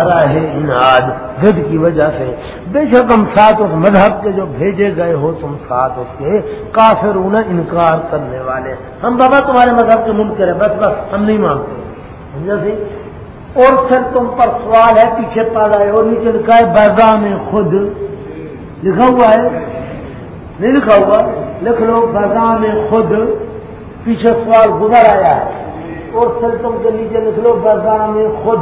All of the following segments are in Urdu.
ہے اناد ضد کی وجہ سے۔ بے شک ہم ساتھ اس مذہب کے جو بھیجے گئے ہو، تم ساتھ اس کے کافر انکار کرنے والے۔ ہم بابا تمہارے مذہب کے منکر ہیں، بس بس، ہم نہیں مانتے۔ جیسے اور پھر تم پر سوال ہے، پیچھے پا رہا ہے اور نیچے لکھا ہے بازا میں خود لکھا ہوا ہے؟ نہیں لکھا ہوا۔ لکھ لو بازا میں خود پیچھے سوال گزر آیا ہے۔ اور پھر تم کے نیچے لکھ لو بازا میں خود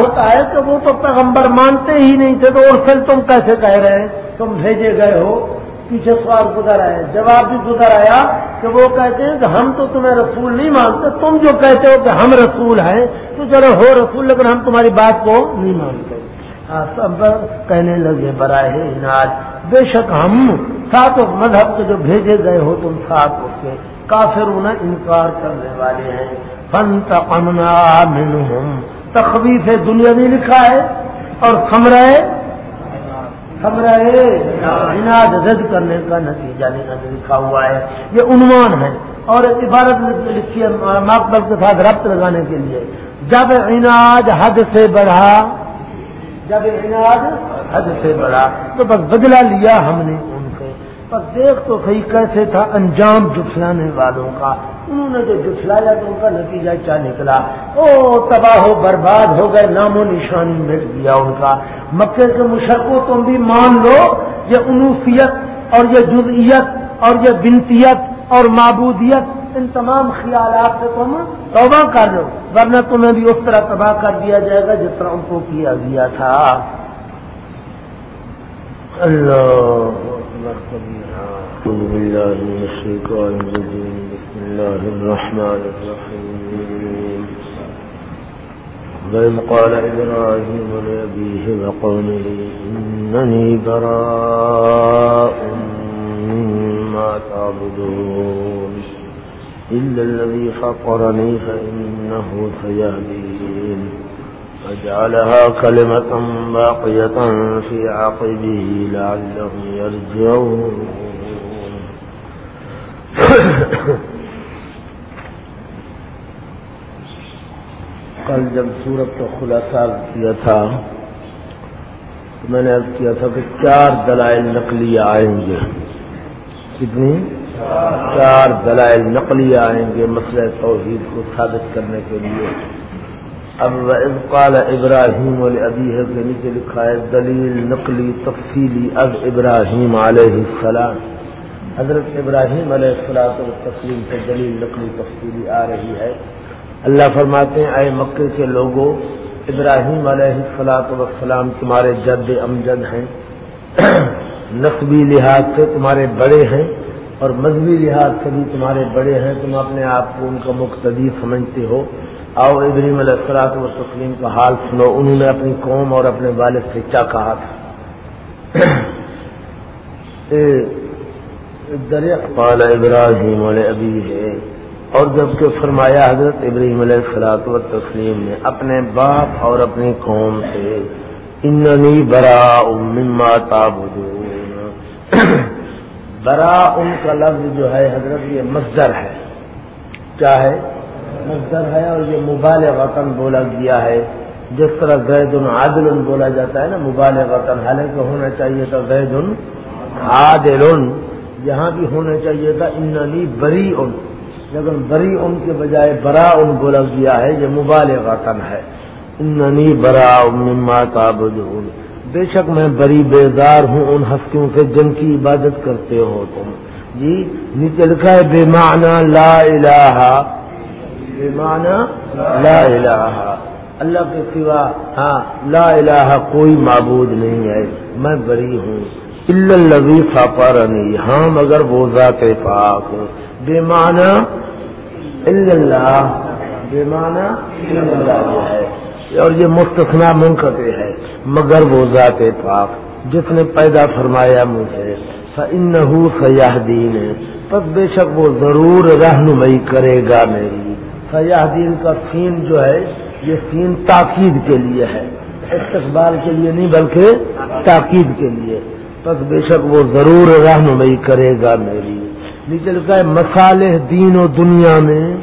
ہوتا ہے کہ وہ تو پیغمبر مانتے ہی نہیں تھے، تو اور پھر تم کیسے کہہ رہے ہیں؟ تم بھیجے گئے ہو، پیچھے سوال گزر آئے جواب بھی گزر آیا کہ وہ کہتے ہیں کہ ہم تو تمہیں رسول نہیں مانتے، تم جو کہتے ہو کہ ہم رسول ہیں، تو چلو ہو رسول، لیکن ہم تمہاری بات کو نہیں مانتے۔ ہاں، سب کہنے لگے، برائے اناج، بے شک ہم ساتھ مذہب کے جو بھیجے گئے ہو، تم ساتھ اس کے کافر انہیں انکار کرنے والے ہیں۔ فن تمنا تخویف دنیا بھی لکھا ہے اور سمرائے سمرائے اناد رد کرنے کا نتیجہ لکھا ہوا ہے۔ یہ عنوان ہے اور عبارت لکھی ہے مقبل کے ساتھ ربط لگانے کے لیے۔ جب اناج حد سے بڑھا، جب اناج حد سے بڑھا، تو بس بدلا لیا ہم نے۔ پر دیکھ تو صحیح کیسے تھا انجام جٹلانے والوں کا۔ انہوں نے جو جٹلایا تو ان کا نتیجہ کیا نکلا۔ او تباہ ہو برباد ہو گئے، نام و نشانی مٹ گیا ان کا۔ مکے کے مشرقوں تم بھی مان لو، یہ انوفیت اور یہ جزئیت اور یہ بنتیت اور معبودیت، ان تمام خیالات سے تم توبہ کر لو، ورنہ تمہیں بھی اس طرح تباہ کر دیا جائے گا جس طرح ان کو کیا گیا تھا۔ اللہ أعوذ بالله من الشيطان الرجيم. بسم الله الرحمن الرحيم. وإذ قال إبراهيم لأبيه وقومه، إنني براء مما تعبدون. إلا الذي فطرني فإنه سيهدين. فجعلها كلمة باقية في عقبه لعلهم يرجعون. کل جب سورت کا خلاصہ کیا تھا، تو میں نے ارد کیا تھا کہ چار دلائل نقلی آئیں گے۔ کتنی؟ چار دلائل نقلی آئیں گے مسئلہ توحید کو ثابت کرنے کے لیے۔ اب قال ابراہیم ابھی ہے نیچے لکھا ہے، دلیل نقلی تفصیلی اب ابراہیم علیہ السلام۔ حضرت ابراہیم علیہ السلام تسلیم سے دلیل نقلی تفصیلی آ رہی ہے۔ اللہ فرماتے ہیں، اے مکے کے لوگوں ابراہیم علیہ السلاط وسلام تمہارے جد امجد ہیں۔ نقبی لحاظ سے تمہارے بڑے ہیں اور مذہبی لحاظ سے بھی تمہارے بڑے ہیں۔ تم اپنے آپ کو ان کا مقتدی سمجھتے ہو۔ آؤ ابراہیم علیہ السلاط و تسلیم کا حال سنو۔ انہوں نے اپنی قوم اور اپنے والد سے کیا کہا تھا؟ دریا پال ابراہیم علیہ ابھی ہے۔ اور جبکہ فرمایا حضرت ابراہیم علیہ السلاط و تسلیم نے اپنے باپ اور اپنی قوم سے، اننی برا مما تابدون برا ان کا لفظ جو ہے حضرت یہ مزدر ہے۔ کیا ہے؟ مزدر ہے اور یہ مبال وطن بولا گیا ہے۔ جس طرح زید عادل بولا جاتا ہے نا مبال وطن حالانکہ ہونا چاہیے تھا زید عادل۔ یہاں بھی ہونا چاہیے تھا اننی بری ان لیکن بری ان کے بجائے برا ان کو بولا گیا ہے، یہ مبال وطن ہے۔ اننی برا مما تعبدون۔ بے شک میں بری بیدار ہوں ان ہستیوں سے جن کی عبادت کرتے ہو تم۔ جی نیچے لکھا ہے بے معنی لا الہ بے معنی لا الہ اللہ کے سوا ہاں لا الہ کوئی معبود نہیں ہے۔ میں بری ہوں۔ اللہ فاپارنی ہاں مگر وہ ذات پاک۔ بے معنی اللہ بے معنی اللہ جو ہے۔ اور یہ مستثنا منقطع ہے، مگر وہ ذات پاک۔ جس نے پیدا فرمایا مجھے ان سیاح دین ہے بس بے شک وہ ضرور رہنمائی کرے گا میری۔ سیاح دین کا سین جو ہے، یہ سین تاکید کے لیے ہے۔ استقبال کے لیے نہیں، بلکہ تاکید کے لیے۔ بس بے شک وہ ضرور رہنمائی کرے گا میری۔ نیچے لکھا ہے مسالح دین و دنیا میں۔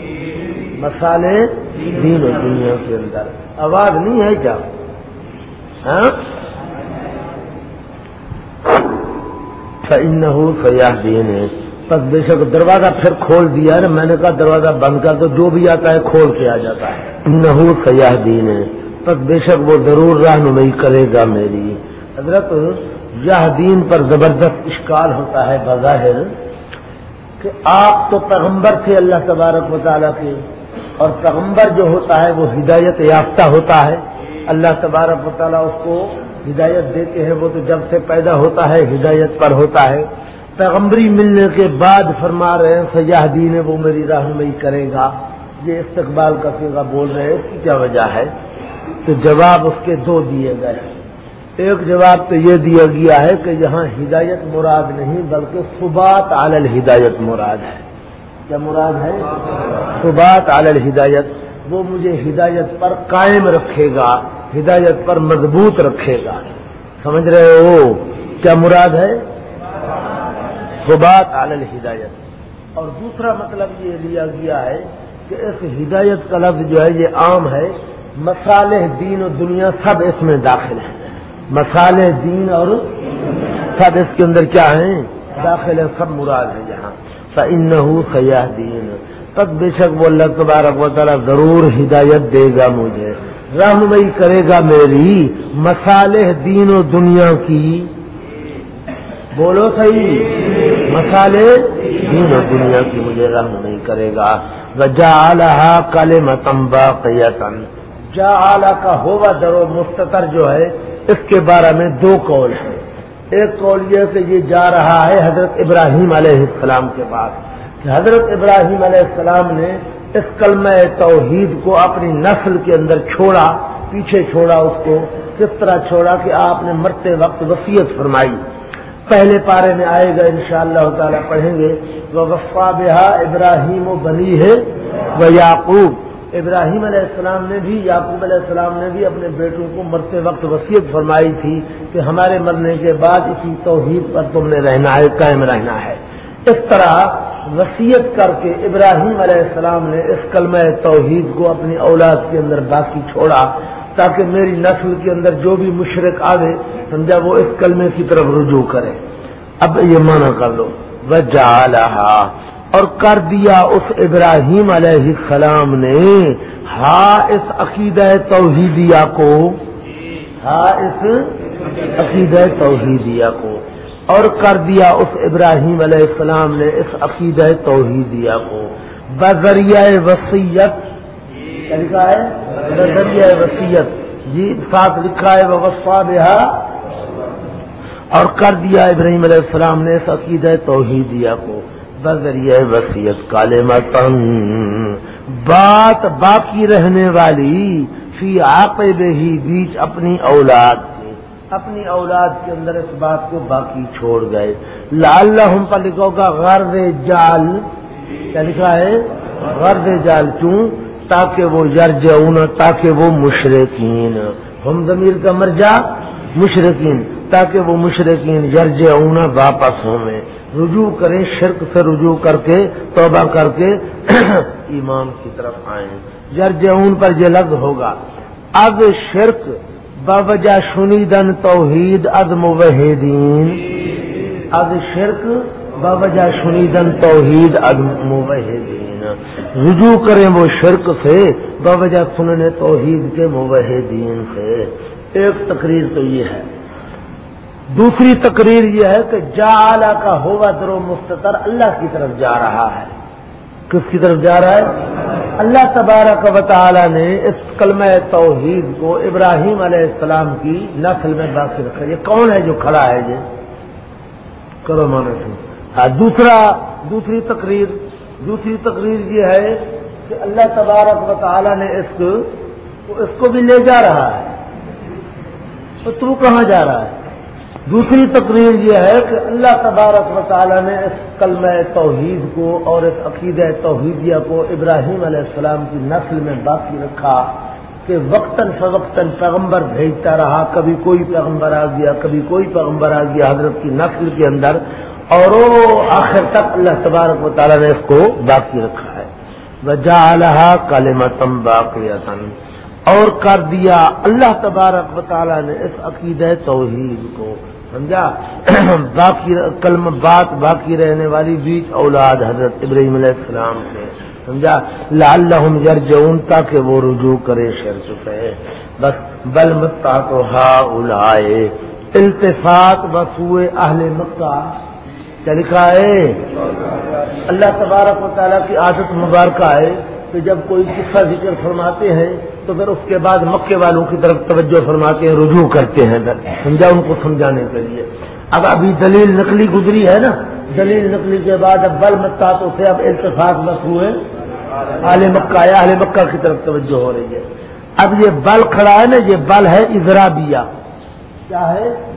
مسالے دین و دنیا کے اندر۔ آواز نہیں ہے کیا؟ ہاں؟ سیاح دین ہے بس بے شک دروازہ پھر کھول دیا نا۔ میں نے کہا دروازہ بند کر دو۔ جو بھی آتا ہے کھول کے آ جاتا ہے۔ نحو سیاح دین ہے بس بے شک وہ ضرور رہنمائی کرے گا میری۔ حضرت یہ دین پر زبردست اشکال ہوتا ہے بظاہر کہ آپ تو پیغمبر تھے اللہ تبارک و تعالیٰ کے اور پیغمبر جو ہوتا ہے وہ ہدایت یافتہ ہوتا ہے۔ اللہ تبارک و تعالیٰ اس کو ہدایت دیتے ہیں، وہ تو جب سے پیدا ہوتا ہے ہدایت پر ہوتا ہے۔ پیغمبری ملنے کے بعد فرما رہے ہیں سیاح دین وہ میری رہنمائی کرے گا۔ یہ استقبال کا سیگا بول رہے ہیں، اس کی کیا وجہ ہے؟ تو جواب اس کے دو دیے گئے۔ ایک جواب تو یہ دیا گیا ہے کہ یہاں ہدایت مراد نہیں بلکہ صبات عالل ہدایت مراد ہے۔ کیا مراد ہے؟ صبات عالل ہدایت وہ مجھے ہدایت پر قائم رکھے گا، ہدایت پر مضبوط رکھے گا۔ سمجھ رہے ہو؟ کیا مراد ہے؟ صبات عالل ہدایت اور دوسرا مطلب یہ لیا گیا ہے کہ اس ہدایت کا لفظ جو ہے یہ عام ہے مسالح دین و دنیا سب اس میں داخل ہیں۔ مسالے، دین اور سب اس کے اندر کیا ہیں؟ داخل سب مراد ہے یہاں۔ ان سیاح دین تب بے شک وہ اللہ تبارک و تعالیٰ ضرور ہدایت دے گا مجھے۔ رہنمائی کرے گا میری مسالح دین و دنیا کی۔ بولو صحیح۔ مسالے دین و دنیا کی مجھے رہنمائی کرے گا۔ جا کل متمبا قیتن جا کا ہوگا درو مستطر جو ہے اس کے بارے میں دو قول ہیں۔ ایک قول یہ کہ یہ جا رہا ہے حضرت ابراہیم علیہ السلام کے پاس کہ حضرت ابراہیم علیہ السلام نے اس کلمہ توحید کو اپنی نسل کے اندر چھوڑا، پیچھے چھوڑا اس کو۔ کس طرح چھوڑا کہ آپ نے مرتے وقت وسیعت فرمائی۔ پہلے پارے میں آئے گا ان شاء اللہ تعالیٰ پڑھیں گے۔ وہ وفا بہا ابراہیم و بنی ہے وہ یعقوب ابراہیم علیہ السلام نے بھی، یعقوب علیہ السلام نے بھی اپنے بیٹوں کو مرتے وقت وصیت فرمائی تھی کہ ہمارے مرنے کے بعد اسی توحید پر تم نے رہنا ہے، قائم رہنا ہے۔ اس طرح وصیت کر کے ابراہیم علیہ السلام نے اس کلمہ توحید کو اپنی اولاد کے اندر باقی چھوڑا تاکہ میری نسل کے اندر جو بھی مشرق آوے، سمجھا، وہ اس کلمے کی طرف رجوع کرے۔ اب یہ مانا کر لو۔ وہ اور کر دیا اس ابراہیم علیہ السلام نے۔ ہا اس عقیدہ توحیدیہ کو۔ ہا اس عقیدہ توحیدیہ کو۔ اور کر دیا اس ابراہیم علیہ السلام نے اس عقیدہ توحیدیہ کو۔ بذریعہ وسیعت لکھا ہے؟ بذریعہ وسیعت جی ساتھ لکھا ہے وفا بہا۔ اور کر دیا ابراہیم علیہ السلام نے اس عقیدہ توحیدیہ کو۔ بذریعہ وسیعت کالے متن، بات باقی رہنے والی، فی آپ ہی بیچ اپنی اولاد کے۔ اپنی اولاد کے اندر اس بات کو باقی چھوڑ گئے۔ لال ہم پر لکھو گا غرض جال۔ کیا لکھا ہے؟ غرض جال کیوں؟ تاکہ وہ یرج تاکہ وہ مشرقین ہم ضمیر کا مرجا مشرقین تاکہ وہ مشرقین یرج اونا واپس ہوں۔ میں رجوع کریں، شرک سے رجوع کر کے، توبہ کر کے ایمان کی طرف آئیں۔ جرجون پر یہ لفظ ہوگا۔ اب شرک بوجہ شنیدن توحید اد موحدین۔ اب شرک بوجہ شنیدن توحید اد موحدین۔ رجوع کریں وہ شرک سے، بوجہ سننے توحید کے موحدین سے۔ ایک تقریر تو یہ ہے۔ دوسری تقریر یہ ہے کہ جا کا ہوا درو مستطر اللہ کی طرف جا رہا ہے۔ کس کی طرف جا رہا ہے؟ اللہ تبارک و تعالی نے اس کلمہ توحید کو ابراہیم علیہ السلام کی نسل میں باقی رکھا۔ یہ کون ہے جو کھڑا ہے یہ؟ کرو مانا سے ہاں دوسرا، دوسری تقریر دوسری تقریر یہ ہے کہ اللہ تبارک و تعالی نے اس کو اس کو بھی لے جا رہا ہے۔ تو تو کہاں جا رہا ہے؟ دوسری تقریر یہ ہے کہ اللہ تبارک و تعالیٰ نے اس کلمہ توحید کو اور اس عقیدہ توحیدیہ کو ابراہیم علیہ السلام کی نسل میں باقی رکھا کہ وقتاً فوقتاً پیغمبر بھیجتا رہا، کبھی کوئی پیغمبر آ گیا، کبھی کوئی پیغمبر آ گیا حضرت کی نسل کے اندر، اور آخر تک اللہ تبارک و تعالیٰ نے اس کو باقی رکھا ہے۔ وجعلها کلمتم باقیتن اور کر دیا، اللہ تبارک و تعالیٰ نے اس عقید توحید کو۔ سمجھا؟ باقی کلم بات باقی رہنے والی بیچ اولاد حضرت ابراہیم علیہ السلام سے سمجھا؟ لال یرجعون تاکہ وہ رجوع کرے شرچ پہ بس، بل متا تو ہا اولائے التفات بسوئے اہل مکہ۔ کیا لکھا ہے؟ اللہ تبارک و تعالیٰ کی عادت مبارکہ ہے کہ جب کوئی قصہ ذکر فرماتے ہیں تو پھر اس کے بعد مکے والوں کی طرف توجہ فرماتے ہیں، رجوع کرتے ہیں۔ سمجھا ان کو سمجھانے کے لیے۔ اب ابھی دلیل نقلی گزری ہے نا۔ دلیل نقلی کے بعد اب بل مکہ تو سے اب اتفاق بس ہوئے۔ اعلی مکہ یا اعلی مکہ کی طرف توجہ ہو رہی ہے۔ اب یہ بل کھڑا ہے نا، یہ بل ہے اضرابیہ۔ کیا ہے؟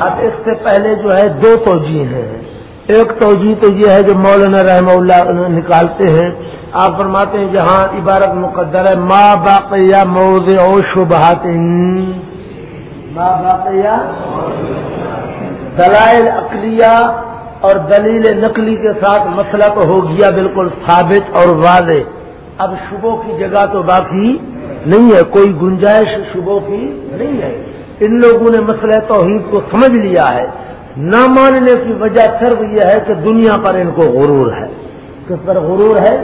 اب اس سے پہلے جو ہے دو توجہ ہیں۔ ایک توجہ تو یہ ہے جو مولانا رحم اللہ نکالتے ہیں۔ آپ فرماتے ہیں جہاں عبارت مقدر ہے ماں باقیہ موز او شبہات۔ ماں باقیہ دلائل اقلیہ اور دلیل نقلی کے ساتھ مسئلہ تو ہو گیا بالکل ثابت اور واضح۔ اب شبوں کی جگہ تو باقی نہیں ہے، کوئی گنجائش شبوں کی نہیں ہے۔ ان لوگوں نے مسئلہ توحید کو سمجھ لیا ہے۔ نہ ماننے کی وجہ صرف یہ ہے کہ دنیا پر ان کو غرور ہے۔ کس پر غرور ہے؟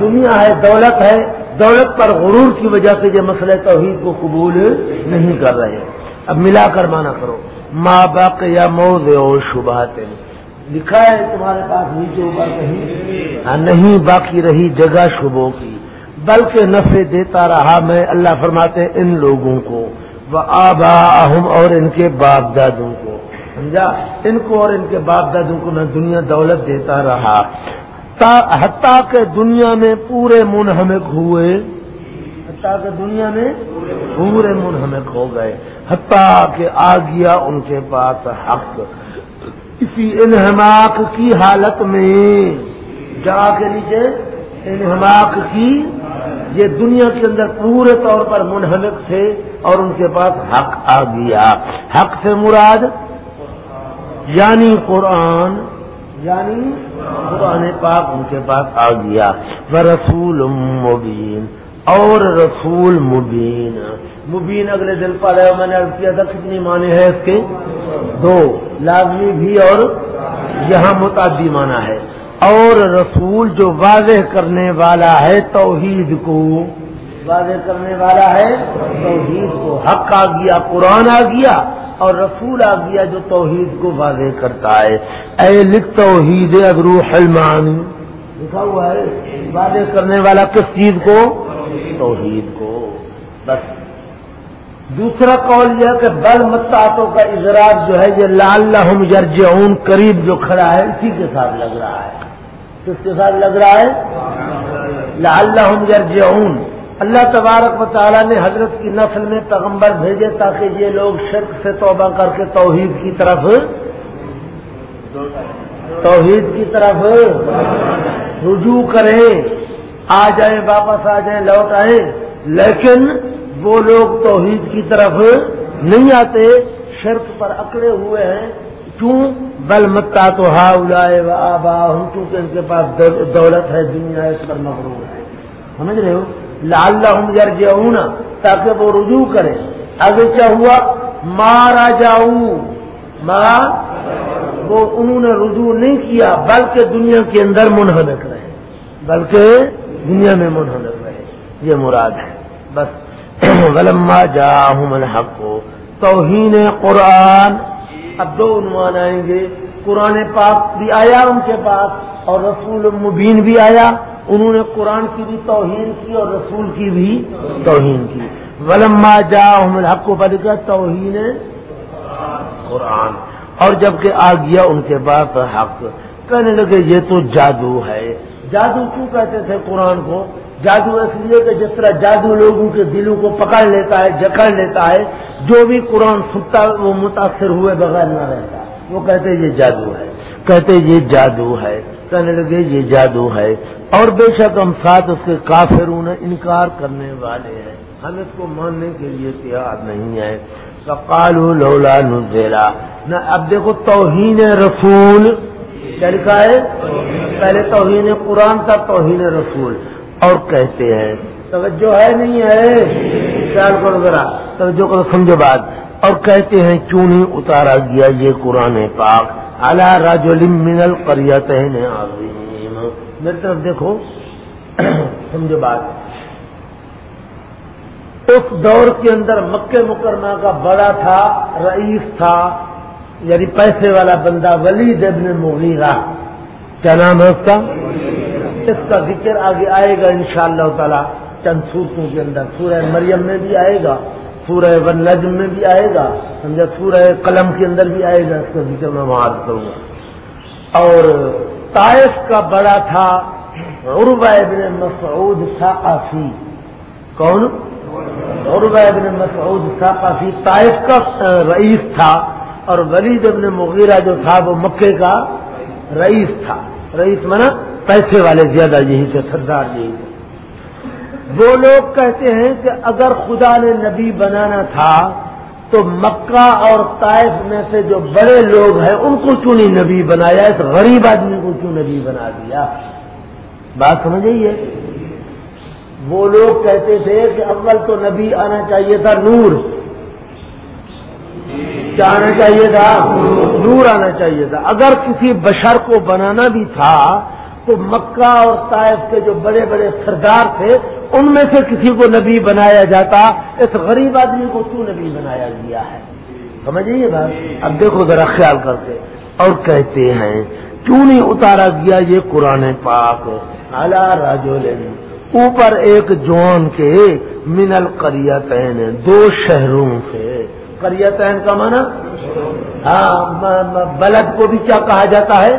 دنیا ہے، دولت ہے، دولت پر غرور کی وجہ سے یہ مسئلہ توحید کو قبول نہیں کر رہے۔ اب ملا کر مانا کرو ماں باپ یا موز اور شبہات۔ لکھا ہے تمہارے پاس نیچے اوپر کہیں۔ ہاں، نہیں، باقی رہی جگہ شبوں کی۔ بلکہ نفع دیتا رہا میں، اللہ فرماتے ان لوگوں کو۔ وہ آبا اور ان کے باپ دادوں کو۔ سمجھا؟ ان کو اور ان کے باپ دادوں کو میں دنیا دولت دیتا رہا۔ حتیٰ کہ دنیا میں پورے منہمک ہوئے. حتیٰ کہ دنیا میں پورے منہمک ہو گئے. حتیٰ کہ آ گیا ان کے پاس حق. اسی انہماک کی حالت میں جگہ کے نیچے انہماک کی. یہ دنیا کے اندر پورے طور پر منہمک تھے اور ان کے پاس حق آ گیا. حق سے مراد یعنی قرآن یعنی قرآن پاک ان کے پاس آ گیا۔ وہ رسول مبین اور رسول مبین۔ مبین اگلے دل پر ہے، میں نے عرض کیا تھا، کتنی معنی ہے اس کے؟ دو۔ لازمی بھی اور یہاں متعدی معنی ہے۔ اور رسول جو واضح کرنے والا ہے توحید کو۔ واضح کرنے والا ہے توحید کو۔ حق آ گیا، قرآن آ گیا۔ اور رسول آ گیا جو توحید کو واضح کرتا ہے۔ اے لکھ توحید اگرو حلمان لکھا ہوا ہے، واضح کرنے والا کس چیز کو؟ توحید کو۔ بس۔ دوسرا قول یہ کہ بل متاتوں کا اجراج جو ہے، یہ لال لحم یرجعون، قریب جو کھڑا ہے، اسی کے ساتھ لگ رہا ہے۔ کس کے ساتھ لگ رہا ہے؟ لال لحم یرجعون۔ اللہ تبارک و تعالیٰ نے حضرت کی نسل میں پیغمبر بھیجے تاکہ یہ لوگ شرک سے توبہ کر کے توحید کی طرف توحید کی طرف رجوع کریں۔ آ جائیں، واپس آ جائیں، لوٹ آئیں۔ لیکن وہ لوگ توحید کی طرف نہیں آتے، شرک پر اکڑے ہوئے ہیں۔ کیوں؟ بل متا تو ہا اڑائے آبا ہوں کیونکہ ان کے پاس دولت ہے، دنیا اس پر مغرور ہے۔ سمجھ رہے ہو؟ لال لحم تاکہ وہ رجوع کرے آگے کیا ہوا مارا جاؤ مارا وہ انہوں نے رجوع نہیں کیا، بلکہ دنیا کے اندر منہمک رہے۔ بلکہ دنیا میں منہمک رہے۔ یہ مراد ہے۔ بس، ولما جا الحق کو توہین قرآن۔ اب دو عنوان آئیں گے۔ قرآن پاک بھی آیا ان کے پاس اور رسول مبین بھی آیا۔ انہوں نے قرآن کی بھی توہین کی اور رسول کی بھی توہین کی۔ ولما جا حق کو بل کیا توہین قرآن۔ اور جبکہ آ گیا ان کے بعد حق۔ کہنے لگے یہ تو جادو ہے۔ جادو کیوں کہتے تھے قرآن کو؟ جادو اس لیے کہ جس طرح جادو لوگوں کے دلوں کو پکڑ لیتا ہے، جکڑ لیتا ہے، جو بھی قرآن سنتا وہ متاثر ہوئے بغیر نہ رہتا۔ وہ کہتے یہ جادو ہے۔ کہتے یہ جادو ہے۔ کہنے لگے یہ جادو ہے۔ اور بے شک ہم ساتھ اس کے کافروں نے انکار کرنے والے ہیں۔ ہم اس کو ماننے کے لیے تیار نہیں ہے کالو لولا نزیلا نہ، اب دیکھو توہین رسول۔ کیا لکھا ہے؟ پہلے توہین قرآن تھا، توہین رسول۔ اور کہتے ہیں، توجہ ہے نہیں ہے؟ خیال کرو ذرا، توجہ کرو، سمجھو بات۔ اور کہتے ہیں، کیوں نہیں اتارا گیا یہ قرآن پاک؟ اعلیٰ راج من القریت میری طرف دیکھو، سمجھو بات۔ اس دور کے اندر مکہ مکرمہ کا بڑا تھا، رئیس تھا یعنی پیسے والا بندہ ولید ابن مغیرہ۔ کیا نام ہے اس کا؟ اس کا ذکر آگے آئے گا انشاءاللہ شاء تعالی، چند سورتوں کے اندر۔ سورہ مریم میں بھی آئے گا، سورہ ون نجم میں بھی آئے گا، سمجھا؟ سورہ قلم کے اندر بھی آئے گا، اس کا ذکر میں معاذ کروں گا۔ اور طائف کا بڑا تھا عربہ ابن مسعود ثقافی کون؟ ابن مسعود تھا طائف کا رئیس تھا، اور ولید ابن مغیرہ جو تھا وہ مکے کا رئیس تھا۔ رئیس منا پیسے والے، زیادہ یہی تھے سردار یہی۔ تھے وہ لوگ کہتے ہیں کہ اگر خدا نے نبی بنانا تھا تو مکہ اور طائف میں سے جو بڑے لوگ ہیں، ان کو کیوں نہیں نبی بنایا؟ اس غریب آدمی کو کیوں نبی بنا دیا؟ بات سمجھیے وہ لوگ کہتے تھے کہ اول تو نبی آنا چاہیے تھا، نور۔ کیا آنا چاہیے تھا؟ نور آنا چاہیے تھا۔ اگر کسی بشر کو بنانا بھی تھا، تو مکہ اور طائف کے جو بڑے بڑے سردار تھے ان میں سے کسی کو نبی بنایا جاتا، اس غریب آدمی کو کیوں نبی بنایا گیا ہے؟ سمجھیے بات؟ اب دیکھو ذرا خیال کرتے، اور کہتے ہیں، کیوں نہیں اتارا گیا یہ قرآن پاک؟ اعلیٰ راجو اوپر ایک جوان کے من القریتین، دو شہروں سے قریتین کا مانا ہاں بلد کو بھی کیا کہا جاتا ہے؟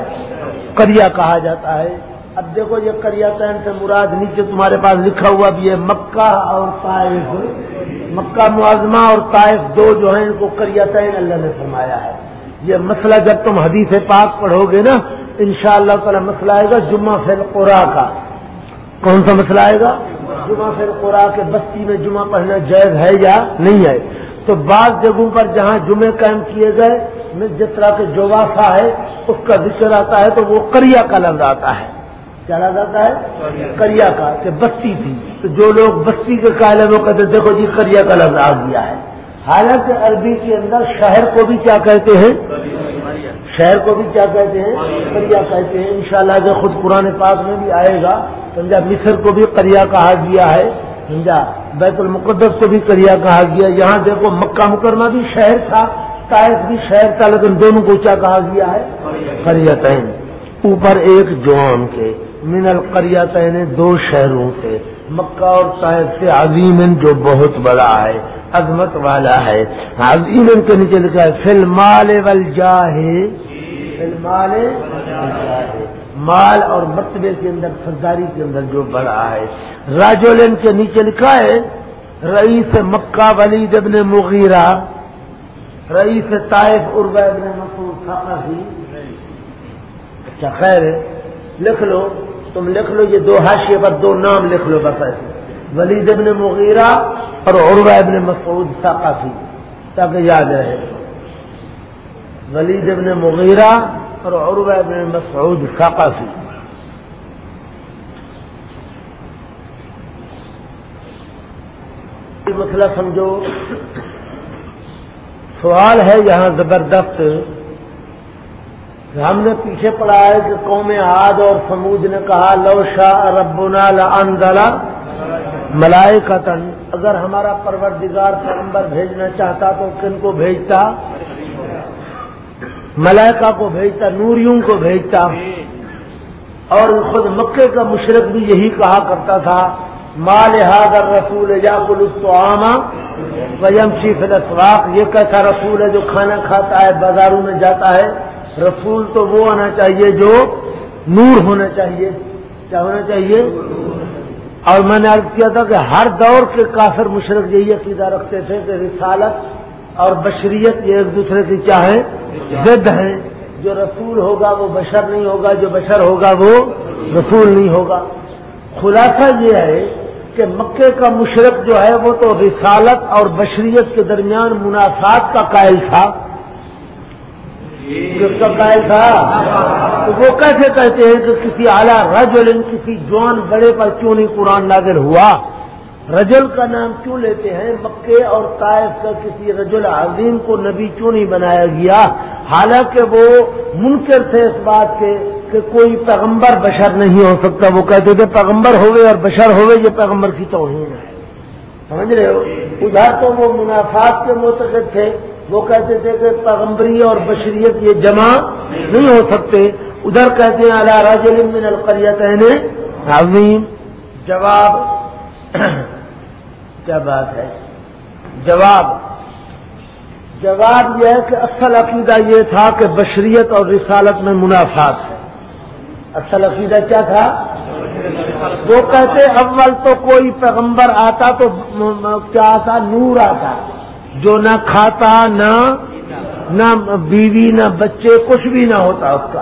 کریا کہا جاتا ہے۔ اب دیکھو یہ کریتین سے مراد نیچے تمہارے پاس لکھا ہوا بھی ہے، مکہ اور طائف۔ مکہ معظمہ اور طائف دو جو ہیں، ان کو کریتین اللہ نے فرمایا ہے۔ یہ مسئلہ جب تم حدیث پاک پڑھو گے نا، انشاءاللہ اللہ تعالی مسئلہ آئے گا جمعہ فی القرا کا۔ کون سا مسئلہ آئے گا؟ جمعہ پھر قرآ کے بستی میں جمعہ پڑھنا جائز ہے یا نہیں ہے؟ تو بعض جگہوں پر جہاں جمعے قائم کیے گئے، جس طرح کے جوافا ہے، اس کا ذکر آتا ہے تو وہ کریا کا لفظ آتا ہے۔ کیا لفظ آتا ہے؟ کریا کا کہ بستی تھی۔ تو جو لوگ بستی کے قائل ہیں وہ کہتے دیکھو جی کریا کا لفظ آ گیا ہے۔ حالانکہ عربی کے اندر شہر کو بھی کیا کہتے ہیں؟ شہر کو بھی کیا کہتے ہیں؟ کریا کہتے ہیں۔ انشاءاللہ شاء خود قرآن پاک میں بھی آئے گا سمجھا مصر کو بھی کریا کہا گیا ہے، سمجھا؟ بیت المقدس کو بھی کریا کہا گیا۔ یہاں دیکھو، مکہ مکرمہ بھی شہر تھا، طائف بھی شہر تھا، لیکن دونوں کو کیا کہا گیا ہے؟ کریا اوپر ایک جوان کے من القریا دو شہروں سے، مکہ اور طائف سے عظیم جو بہت بڑا ہے، عظمت والا ہے۔ عظیم کے نیچے لکھا ہے فل مال ول مال مال اور مرتبے کے اندر سرداری کے اندر جو بڑا ہے۔ راجولین کے نیچے لکھا ہے، رئیس مکہ ولید ابن مغیرہ، رئیس طائف ابن مسعود ثقافی اچھا خیر ہے، لکھ لو۔ تم لکھ لو یہ دو حاشیے پر دو نام لکھ لو بس ایسے۔ ولید ابن مغیرہ اور عربہ ابن مسعود ثقافی تاکہ یاد رہے۔ ولید ابن مغیرہ اور عروہ ابن مسعود ثقافی مسئلہ سمجھو۔ سوال ہے یہاں زبردست۔ ہم نے پیچھے پڑھا ہے کہ قوم عاد اور سمود نے کہا، لو شاہ ربنا لانزلا ملائے اگر ہمارا پروردگار پیغمبر بھیجنا چاہتا تو کن کو بھیجتا؟ ملائکہ کو بھیجتا، نوریوں کو بھیجتا۔ اور خود مکے کا مشرق بھی یہی کہا کرتا تھا مال حاضر رسول یا پلس عامہ ویم شیف الاسواق یہ کیسا رسول ہے جو کھانا کھاتا ہے، بازاروں میں جاتا ہے۔ رسول تو وہ آنا چاہیے جو نور ہونا چاہیے۔ کیا ہونا چاہیے؟ اور میں نے عرض کیا تھا کہ ہر دور کے کافر مشرق یہی عقیدہ رکھتے تھے کہ رسالت اور بشریت یہ ایک دوسرے کی چاہے ضد ہیں۔ جو رسول ہوگا وہ بشر نہیں ہوگا، جو بشر ہوگا وہ رسول نہیں ہوگا۔ خلاصہ یہ ہے کہ مکے کا مشرق جو ہے وہ تو رسالت اور بشریت کے درمیان منافعات کا قائل تھا۔ کس کا قائل تھا۔ تو وہ کیسے کہتے ہیں کہ کسی اعلیٰ رجل کسی جوان بڑے پر کیوں نہیں قرآن نازل ہوا؟ رجل کا نام کیوں لیتے ہیں؟ مکے اور طائف کا کسی رجل عظیم کو نبی کیوں نہیں بنایا گیا؟ حالانکہ وہ منکر تھے اس بات کے کہ کوئی پیغمبر بشر نہیں ہو سکتا۔ وہ کہتے تھے پیغمبر ہوئے اور بشر ہوئے، یہ پیغمبر کی توہین ہے۔ سمجھ رہے ہو؟ ادھر تو وہ منافعات کے معتقد تھے۔ وہ کہتے تھے کہ پیغمبری اور بشریت یہ جمع نہیں ہو سکتے۔ ادھر کہتے ہیں اللہ راج من القریت عظیم جواب کیا بات ہے؟ جواب۔ جواب یہ ہے کہ اصل عقیدہ یہ تھا کہ بشریت اور رسالت میں منافعات ہے۔ اصل عقیدہ کیا تھا؟ وہ کہتے، اول تو کوئی پیغمبر آتا تو کیا آتا؟ نور آتا۔ جو نہ کھاتا، نہ نہ بیوی، نہ بچے، کچھ بھی نہ ہوتا اس کا۔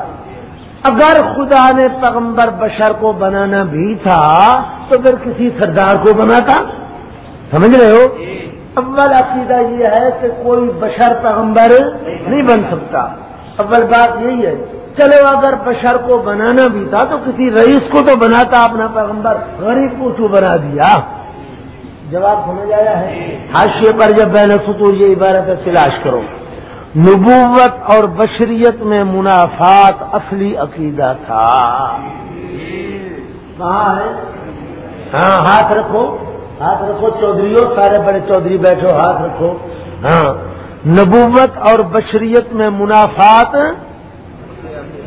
اگر خدا نے پیغمبر بشر کو بنانا بھی تھا، تو پھر کسی سردار کو بناتا۔ سمجھ رہے ہو؟ اول عقیدہ یہ ہے کہ کوئی بشر پیغمبر نہیں بن سکتا۔ اول بات یہی ہے۔ چلو اگر بشر کو بنانا بھی تھا، تو کسی رئیس کو تو بناتا، اپنا پیغمبر۔ غریب کو کیوں بنا دیا۔ جواب سمجھ آیا ہے؟ حاشیے پر جب بین فتو یہ عبارت تلاش کرو۔ نبوت اور بشریت میں منافات اصلی عقیدہ تھا۔ کہاں ہے؟ ہاں ہاتھ رکھو۔ ہاتھ رکھو چودھری سارے بڑے چودھری بیٹھو ہاتھ رکھو۔ ہاں نبوت اور بشریت میں منافات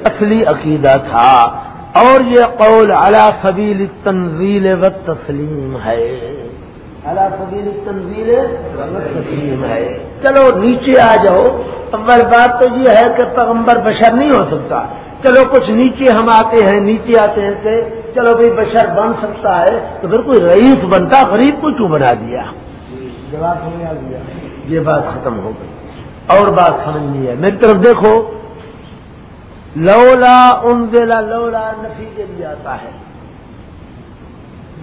اصلی عقیدہ تھا۔ اور یہ قول علا سبیل تنزیل و تسلیم ہے۔ سبیل تسلیم ہے چلو نیچے آ جاؤ اول بات تو یہ ہے کہ پیغمبر بشر نہیں ہو سکتا۔ چلو کچھ نیچے ہم آتے ہیں نیچے آتے ہیں کہ چلو بھائی بشر بن سکتا ہے تو پھر کوئی رئیس بنتا غریب کو کیوں بنا دیا؟ جواب سمجھ آ گیا۔ یہ بات ختم ہو گئی۔ اور بات سمجھنی ہے میری طرف دیکھو لولا انزلا لولا نفی کے لیے آتا ہے۔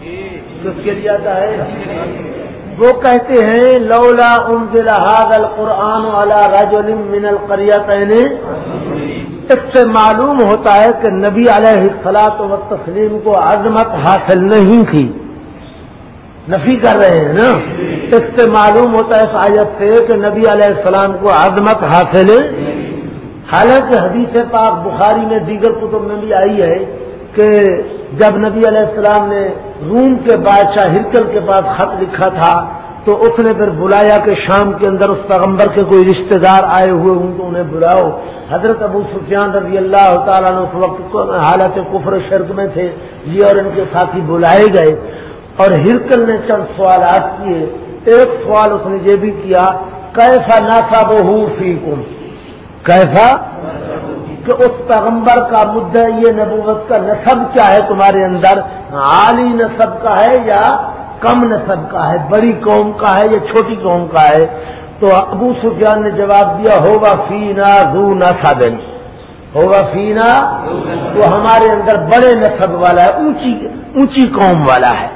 کس کے لیے آتا ہے؟ وہ کہتے ہیں، لولا انزلا حاض القرآن والا راج من القریت اس سے معلوم ہوتا ہے کہ نبی علیہ السلاط و تسلیم کو عظمت حاصل نہیں تھی۔ نفی کر رہے ہیں نا؟ اس سے معلوم ہوتا ہے اس آیت سے کہ نبی علیہ السلام کو عظمت حاصل حالانکہ حدیث پاک بخاری میں دیگر کتب میں بھی آئی ہے کہ جب نبی علیہ السلام نے روم کے بادشاہ ہرکل کے پاس خط لکھا تھا، تو اس نے پھر بلایا کہ شام کے اندر اس پیغمبر کے کوئی رشتہ دار آئے ہوئے ہوں تو انہیں بلاؤ۔ حضرت ابو سفیان رضی اللہ تعالیٰ نے اس وقت حالت کفر شرک میں تھے، یہ اور ان کے ساتھی بلائے گئے۔ اور ہرکل نے چند سوالات کیے۔ ایک سوال اس نے یہ بھی کیا کیسا ناسا بہو فی کم کیسا کہ اس پیغمبر کا مدعا یہ نبوت کا نصب کیا ہے تمہارے اندر؟ عالی نصب کا ہے یا کم نصب کا ہے؟ بڑی قوم کا ہے یا چھوٹی قوم کا ہے؟ تو ابو سفیان نے جواب دیا ہوگا فینا رو نہ ہوگا فینا وہ ہمارے اندر بڑے نصب والا ہے، اونچی اونچی قوم والا ہے۔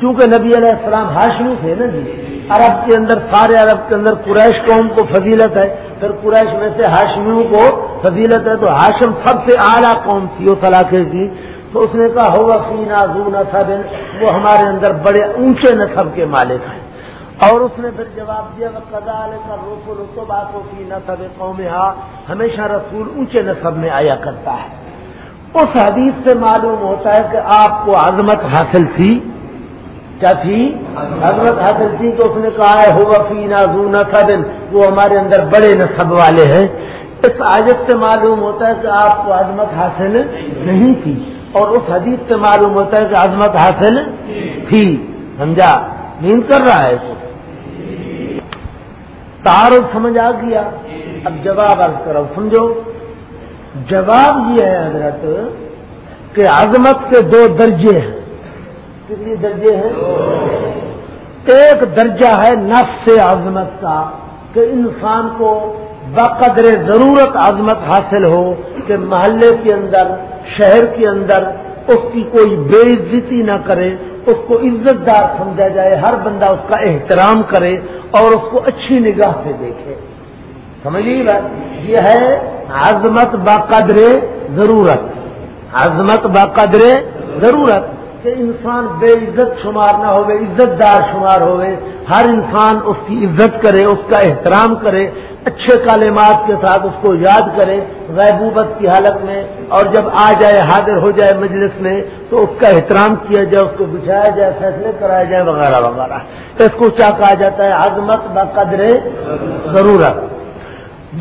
کیونکہ نبی علیہ السلام ہاشمی تھے نا جی؟ عرب کے اندر، سارے عرب کے اندر قریش قوم کو فضیلت ہے۔ پھر قریش میں سے ہاشمیوں کو فضیلت ہے تو ہاشم سب سے اعلیٰ قوم تھی وہ فلاقے کی تو اس نے کہا ہوگا فینا زو نصب، وہ ہمارے اندر بڑے اونچے نصب کے مالک ہیں۔ اور اس نے پھر جواب دیا وہ کا روپ رتو بات ہوتی نصب قوم ہمیشہ رسول اونچے نصب میں آیا کرتا ہے۔ اس حدیث سے معلوم ہوتا ہے کہ آپ کو عظمت حاصل تھی۔ کیا تھی؟ حضرت حاصل تھی۔ تو اس نے کہا ہے ہو وفی نازو نصب، وہ ہمارے اندر بڑے نصب والے ہیں۔ اس عادت سے معلوم ہوتا ہے کہ آپ کو عظمت حاصل نہیں تھی اور اس حدیث سے معلوم ہوتا ہے کہ عظمت حاصل تھی۔ سمجھا؟ نیند کر رہا ہے اس تعارف سمجھ آ گیا۔ اب جواب عرض کرو سمجھو؟ جواب یہ ہے حضرت کہ عظمت کے دو درجے ہیں۔ کتنی درجے ہیں؟ ایک درجہ ہے نفس عظمت کا کہ انسان کو بقدر ضرورت عظمت حاصل ہو کہ محلے کے اندر، شہر کے اندر اس کی کوئی بے عزتی نہ کرے، اس کو عزت دار سمجھا جائے، ہر بندہ اس کا احترام کرے اور اس کو اچھی نگاہ سے دیکھے۔ سمجھیے بات؟ یہ ہے عظمت بقدر ضرورت۔ عظمت با ضرورت۔ کہ انسان بے عزت شمار نہ ہوئے عزت دار شمار ہوئے۔ ہر انسان اس کی عزت کرے، اس کا احترام کرے، اچھے کالمات کے ساتھ اس کو یاد کرے غیبوبت کی حالت میں۔ اور جب آ جائے، حاضر ہو جائے مجلس میں، تو اس کا احترام کیا جائے، اس کو بچھایا جائے، فیصلے کرائے جائے، وغیرہ وغیرہ۔ اس کو کیا کہا جاتا ہے؟ عظمت بقدر ضرورت۔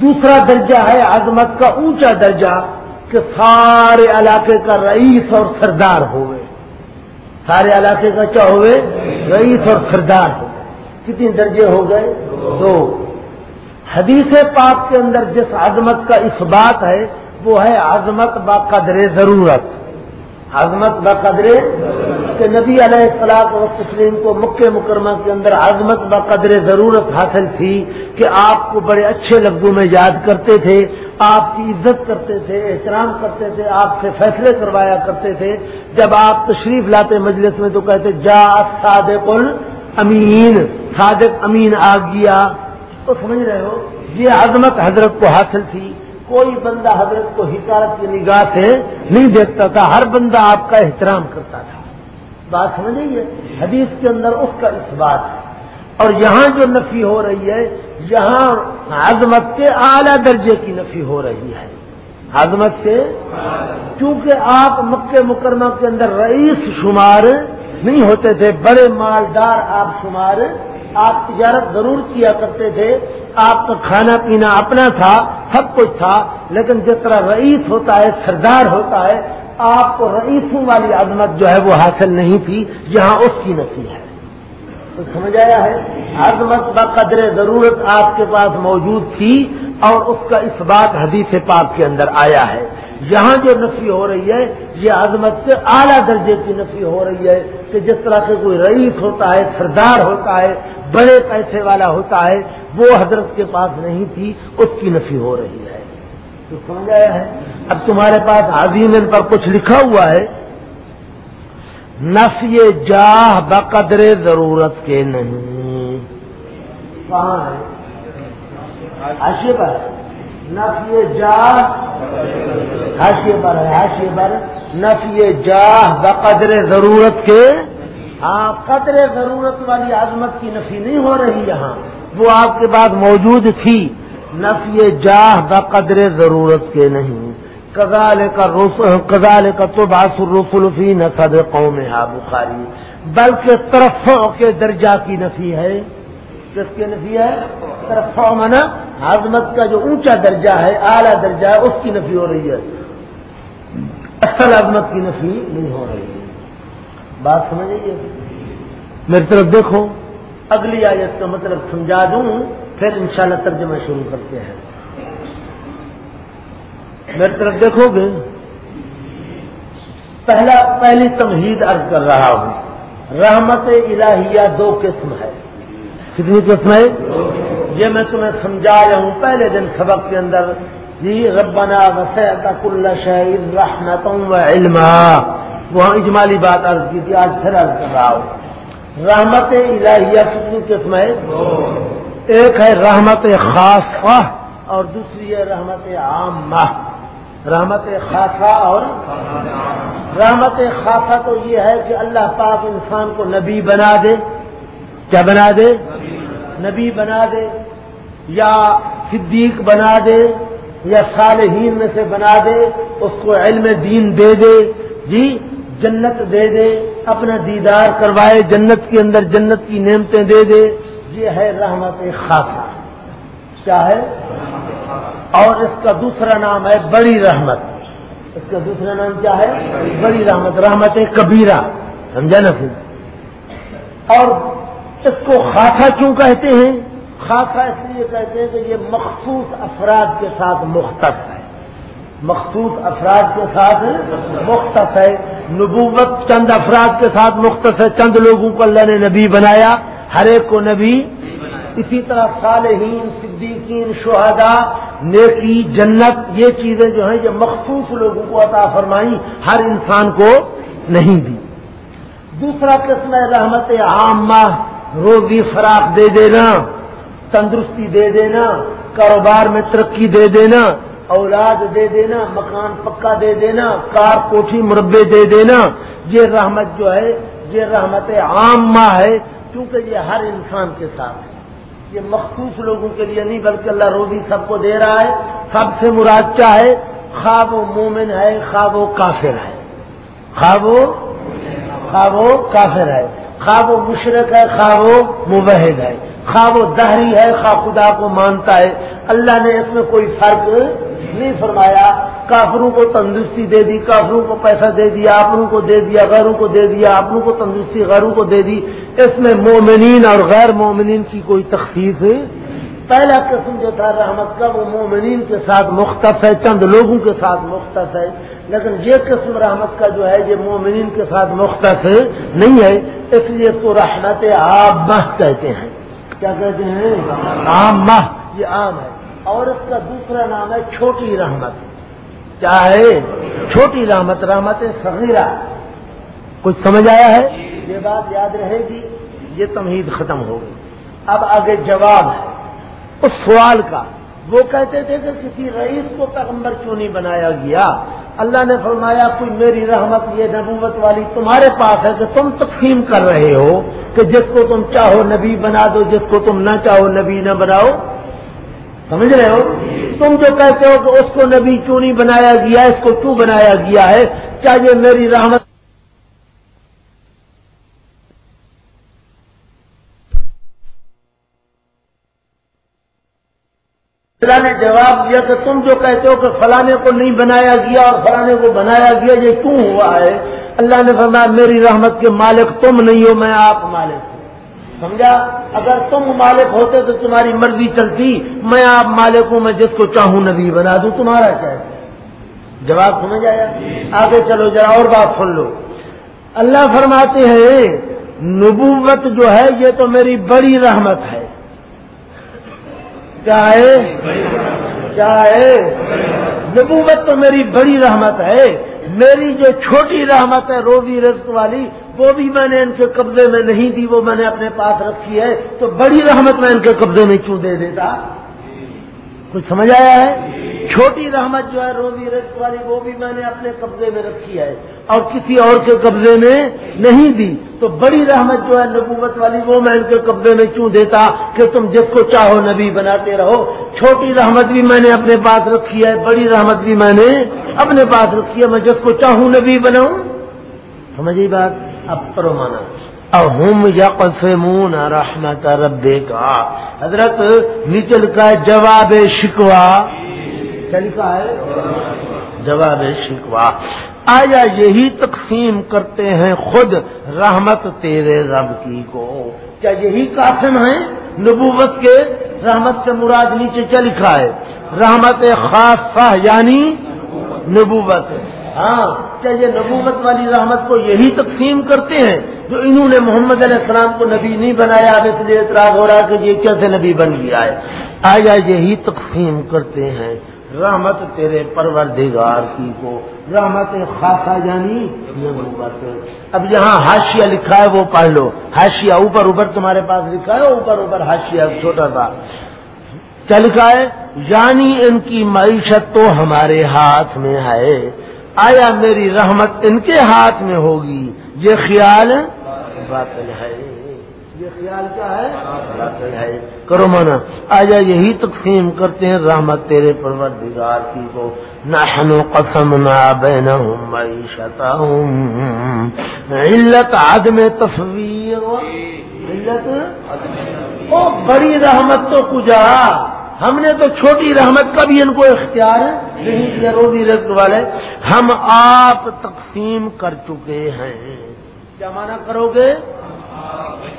دوسرا درجہ ہے عظمت کا اونچا درجہ کہ سارے علاقے کا رئیس اور سردار ہوئے۔ سارے علاقے کا کیا ہوئے؟ رئیس اور سردار ہو درجے ہو گئے؟ دو۔ حدیث پاک کے اندر جس عظمت کا اس بات ہے، وہ ہے عظمت با قدر ضرورت۔ عظمت با قدر کہ نبی علیہ السلاط و تسلیم کو مکہ مکرمہ کے اندر عظمت با قدر ضرورت حاصل تھی کہ آپ کو بڑے اچھے لفظوں میں یاد کرتے تھے۔ آپ کی عزت کرتے تھے، احترام کرتے تھے، آپ سے فیصلے کروایا کرتے تھے۔ جب آپ تشریف لاتے مجلس میں تو کہتے، جا صادق امین صادق امین آ گیا۔ تو سمجھ رہے ہو، یہ عظمت حضرت کو حاصل تھی۔ کوئی بندہ حضرت کو حکارت کی نگاہ سے نہیں دیکھتا تھا، ہر بندہ آپ کا احترام کرتا تھا۔ بات سمجھ گئی حدیث کے اندر اس کا اس بات ہے۔ اور یہاں جو نفی ہو رہی ہے یہاں عظمت کے اعلی درجے کی نفی ہو رہی ہے۔ عظمت سے کیونکہ آپ مکہ مکرمہ کے اندر رئیس شمار نہیں ہوتے تھے، بڑے مالدار آپ شمار، آپ تجارت ضرور کیا کرتے تھے۔ آپ کا کھانا پینا اپنا تھا، سب کچھ تھا، لیکن جس طرح رئیس ہوتا ہے، سردار ہوتا ہے، آپ کو رئیسوں والی عظمت جو ہے وہ حاصل نہیں تھی یہاں اس کی نفی ہے۔ تو سمجھ آیا ہے؟ عظمت با قدر ضرورت آپ کے پاس موجود تھی اور اس کا اس بات حدیث پاک کے اندر آیا ہے۔ یہاں جو نفی ہو رہی ہے، یہ عظمت سے اعلیٰ درجے کی نفی ہو رہی ہے کہ جس طرح سے کوئی رئیس ہوتا ہے، سردار ہوتا ہے، بڑے پیسے والا ہوتا ہے، وہ حضرت کے پاس نہیں تھی، اس کی نفی ہو رہی ہے۔ تو سمجھایا ہے؟ اب تمہارے پاس عظیم ان پر کچھ لکھا ہوا ہے نفی جاہ بقدر ضرورت کے نہیں۔ کہاں ہے؟ حاشیے پر۔ نفی جاہ حاشیے پر ہے حاشیے پر۔ نفی جاہ بقدر ضرورت کے ہاں قدر ضرورت والی عظمت کی نفی نہیں ہو رہی یہاں۔ وہ آپ کے بعد موجود تھی۔ نفی جاہ بقدر ضرورت کے نہیں۔ کزال کا تو باسر رسولفی نصب قوم ہا بخاری۔ بلکہ طرفوں کے درجہ کی نفی ہے۔ کس کی نفی ہے؟ طرفوں میں نا عظمت کا جو اونچا درجہ ہے، اعلیٰ درجہ ہے، اس کی نفی ہو رہی ہے۔ اصل عظمت کی نفی نہیں ہو رہی ہے۔ بات سمجھے میری طرف دیکھو، اگلی آیت کا مطلب سمجھا دوں، پھر انشاءاللہ ترجمہ شروع کرتے ہیں۔ میری طرف دیکھو گے، پہلا پہلی تمہید عرض کر رہا ہوں۔ رحمت الہیہ دو قسم ہے۔ کتنی قسم ہے؟ یہ میں تمہیں سمجھا رہا ہوں۔ پہلے دن سبق کے اندر جی ربنا وسعت کل شہید رحمتوں و علما۔ وہاں اجمالی بات عرض کی تھی، آج پھر عرض کر رہا ہوں۔ رحمت الہیہ کتنی قسم ہے؟ ایک ہے رحمت خاص اور دوسری ہے رحمت عام رحمت خاصہ اور رحمت خاصہ تو یہ ہے کہ اللہ پاک انسان کو نبی بنا دے۔ کیا بنا دے؟ نبی بنا دے یا صدیق بنا دے یا صالحین میں سے بنا دے، اس کو علم دین دے دے۔ جی جنت دے دے، اپنا دیدار کروائے، جنت کے اندر جنت کی نعمتیں دے دے۔ یہ ہے رحمت خاصا کیا ہے؟ اور اس کا دوسرا نام ہے بڑی رحمت۔ اس کا دوسرا نام کیا ہے؟ بڑی رحمت۔ رحمت کبیرہ۔ سمجھا نا پھر؟ اور اس کو خاصا کیوں کہتے ہیں؟ خاصا اس لیے کہتے ہیں کہ یہ مخصوص افراد کے ساتھ مختص ہے۔ مخصوص افراد کے ساتھ مختص ہے۔ نبوت چند افراد کے ساتھ مختص ہے۔ چند لوگوں کو اللہ نے نبی بنایا۔ ہر ایک کو نبی اسی طرح صالحین، صدیقین، شہداء، نیکی، جنت، یہ چیزیں جو ہیں، یہ مخصوص لوگوں کو عطا فرمائی، ہر انسان کو نہیں دی۔ دوسرا قسم ہے رحمت عامہ، روزی فراق دے دینا، تندرستی دے دینا، کاروبار میں ترقی دے دینا، اولاد دے دینا، مکان پکا دے دینا، کار کوٹھی مربے دے دینا۔ یہ رحمت جو ہے، یہ رحمت عامہ ہے کیونکہ یہ ہر انسان کے ساتھ ہے۔ یہ مخصوص لوگوں کے لیے نہیں بلکہ اللہ روزی سب کو دے رہا ہے، سب سے مراد کیا ہے؟ خواب و مومن ہے، خواب و کافر ہے۔ خواب و خواب و کافر ہے۔ خواب و مشرق ہے، خواب و مبحد ہے۔ خواب و دہری ہے، خواب خدا کو مانتا ہے۔ اللہ نے اس میں کوئی فرق نہیں فرمایا، کافروں کو تندرستی دے دی، کافروں کو پیسہ دے دیا، اپنوں کو دے دیا، غیروں کو دے دیا، اپنوں کو تندرستی، غیروں کو دے دی۔ اس میں مومنین اور غیر مومنین کی کوئی تخصیص پہلا قسم جو تھا رحمت کا، وہ مومنین کے ساتھ مختص ہے، چند لوگوں کے ساتھ مختص ہے۔ لیکن یہ قسم رحمت کا جو ہے، یہ مومنین کے ساتھ مختص نہیں ہے۔ اس لیے اس کو رحمت عامہ کہتے ہیں۔ کیا کہتے ہیں؟ عامہ یہ عام ہے۔ اور اس کا دوسرا نام ہے چھوٹی رحمت۔ کیا ہے؟ چھوٹی رحمت رحمت صغیرہ۔ کچھ سمجھ آیا ہے؟ یہ بات یاد رہے گی، یہ تمہید ختم ہو گئی۔ اب آگے جواب ہے۔ اس سوال کا۔ وہ کہتے تھے کہ کسی رئیس کو پیغمبر کیوں نہیں بنایا گیا؟ اللہ نے فرمایا، کوئی میری رحمت، یہ نبوت والی تمہارے پاس ہے کہ تم تقسیم کر رہے ہو کہ جس کو تم چاہو نبی بنا دو، جس کو تم نہ چاہو نبی نہ بناؤ۔ سمجھ رہے ہو؟ تم جو کہتے ہو کہ اس کو نبی کیوں نہیں بنایا گیا، اس کو کیوں بنایا گیا ہے؟ کیا یہ میری رحمت اللہ نے جواب دیا کہ تم جو کہتے ہو کہ فلانے کو نہیں بنایا گیا اور فلانے کو بنایا گیا، یہ کیوں ہوا ہے؟ اللہ نے فرمایا، میری رحمت کے مالک تم نہیں ہو، میں آپ مالک ہوں۔ سمجھا؟ اگر تم مالک ہوتے تو تمہاری مرضی چلتی، میں آپ مالک ہوں میں جس کو چاہوں نبی بنا دوں، تمہارا کیا ہے؟ جواب سمجھ آیا؟ آگے چلو، ذرا اور بات سن لو۔ اللہ فرماتے ہیں، نبوت جو ہے، یہ تو میری بڑی رحمت ہے۔ کیا ہے؟ کیا ہے؟ نبوت تو میری بڑی رحمت ہے۔ میری جو چھوٹی رحمت ہے، روزی رزق والی، وہ بھی میں نے ان کے قبضے میں نہیں دی، وہ میں نے اپنے پاس رکھی ہے۔ تو بڑی رحمت میں ان کے قبضے میں کیوں دے دیتا؟ کچھ سمجھ آیا ہے؟ چھوٹی رحمت جو ہے، روزی رزق والی، وہ بھی میں نے اپنے قبضے میں رکھی ہے۔ اور کسی اور کے قبضے میں نہیں دی۔ تو بڑی رحمت جو ہے نبوت والی، وہ میں ان کے قبضے میں کیوں دیتا کہ تم جس کو چاہو نبی بناتے رہو۔ چھوٹی رحمت بھی میں نے اپنے پاس رکھی ہے، بڑی رحمت بھی میں نے اپنے پاس رکھی ہے۔ میں جس کو چاہوں نبی بناؤں۔ سمجھیے بات؟ اب پرو مانا۔ اہم یا قسمون رحمت رب کا حضرت نیچل کا جواب شکوا لکھا ہے؟ جواب شکوا آیا یہی تقسیم کرتے ہیں خود رحمت تیرے رب کی کو۔ کیا یہی قاسم ہے نبوت کے رحمت سے مراد نیچے کیا لکھا ہے؟ رحمت خاص یعنی نبوت۔ ہاں کیا یہ نبوت والی رحمت کو یہی تقسیم کرتے ہیں جو انہوں نے محمد علیہ السلام کو نبی نہیں بنایا؟ اب اس لیے اعتراض ہو رہا کہ یہ کیسے نبی بن گیا ہے؟ آیا یہی تقسیم کرتے ہیں رحمت تیرے پروردگار کی کو۔ رحمت خاصا یعنی اب یہاں ہاشیا لکھا ہے وہ پڑھ لو۔ ہاشیا اوپر اوپر تمہارے پاس لکھا ہے، اوپر اوپر ہاشیا چھوٹا سا۔ کیا لکھا ہے؟ یعنی ان کی معیشت تو ہمارے ہاتھ میں ہے۔ آیا میری رحمت ان کے ہاتھ میں ہوگی؟ یہ خیال باطل ہے۔ یہ خیال کیا ہے؟ کرو مانا۔ آجا یہی تقسیم کرتے ہیں۔ رحمت تیرے پروردگار کی کو۔ نحن قسمنا بینہم معیشتہم۔ علت عدم تصویر۔ علت؟ او، بڑی رحمت تو کجا۔ ہم نے تو چھوٹی رحمت کا بھی ان کو اختیار ہے۔ نہیں کیا روزی رزق والے۔ ہم آپ تقسیم کر چکے ہیں۔ کیا مانا کرو گے؟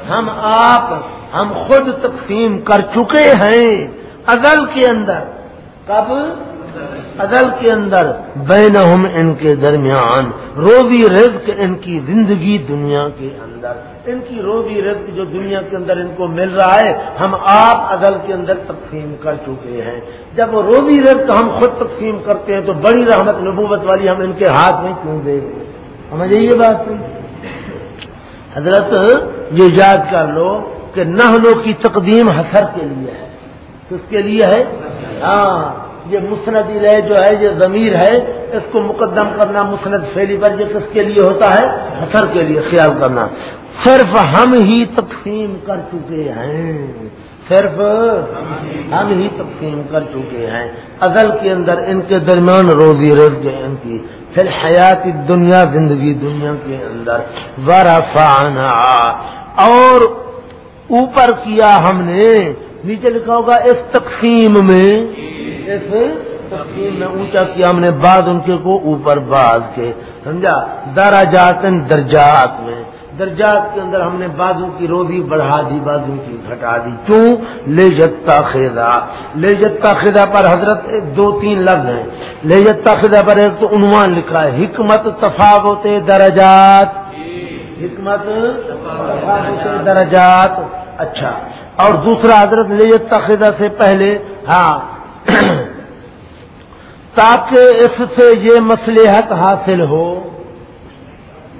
ہم آپ، ہم خود تقسیم کر چکے ہیں ازل کے اندر۔ کب؟ ازل کے اندر۔ بین ان کے درمیان۔ روزی رزق ان کی زندگی دنیا کے اندر۔ ان کی روزی رزق جو دنیا کے اندر ان کو مل رہا ہے، ہم آپ ازل کے اندر تقسیم کر چکے ہیں۔ جب روزی رزق ہم خود تقسیم کرتے ہیں تو بڑی رحمت نبوت والی ہم ان کے ہاتھ میں کیوں دیں گے سمجھے یہ بات؟ حضرت، یہ یاد کر لو کہ نہلوں کی تقدیم حسر کے لیے ہے۔ کس کے لیے ہے؟ ہاں یہ مسند لے جو ہے، یہ ضمیر ہے۔ اس کو مقدم کرنا مسند فیلی پر یہ کس کے لیے ہوتا ہے؟ اثر کے لیے، خیال کرنا۔ صرف ہم ہی تقسیم کر چکے ہیں۔ صرف ہم ہی تقسیم کر چکے ہیں۔ ازل کے اندر ان کے درمیان روزی رز گئے ان کی۔ پھر حیات دنیا زندگی دنیا کے اندر، ورفعنا. اور اوپر کیا ہم نے؟ نیچے لکھا ہوگا، اس تقسیم میں، اس تقسیم میں اونچا کیا ہم نے؟ بعد ان کے کو اوپر بعد کے، سمجھا؟ دراجات درجات میں۔ درجات کے اندر ہم نے بازو کی روزی بڑھا دی، بازو کی گھٹا دی۔ کیوں؟ لے جتا خیزا لے جتا خیزا پر حضرت دو تین لفظ ہیں۔ لے جتا خیزا پر ایک تو عنوان لکھا ہے، حکمت تفاوت درجات۔ حکمت درجات۔ اچھا۔ اور دوسرا حضرت لے خدا سے پہلے ہاں۔ تاکہ اس سے یہ مسلحت حاصل ہو۔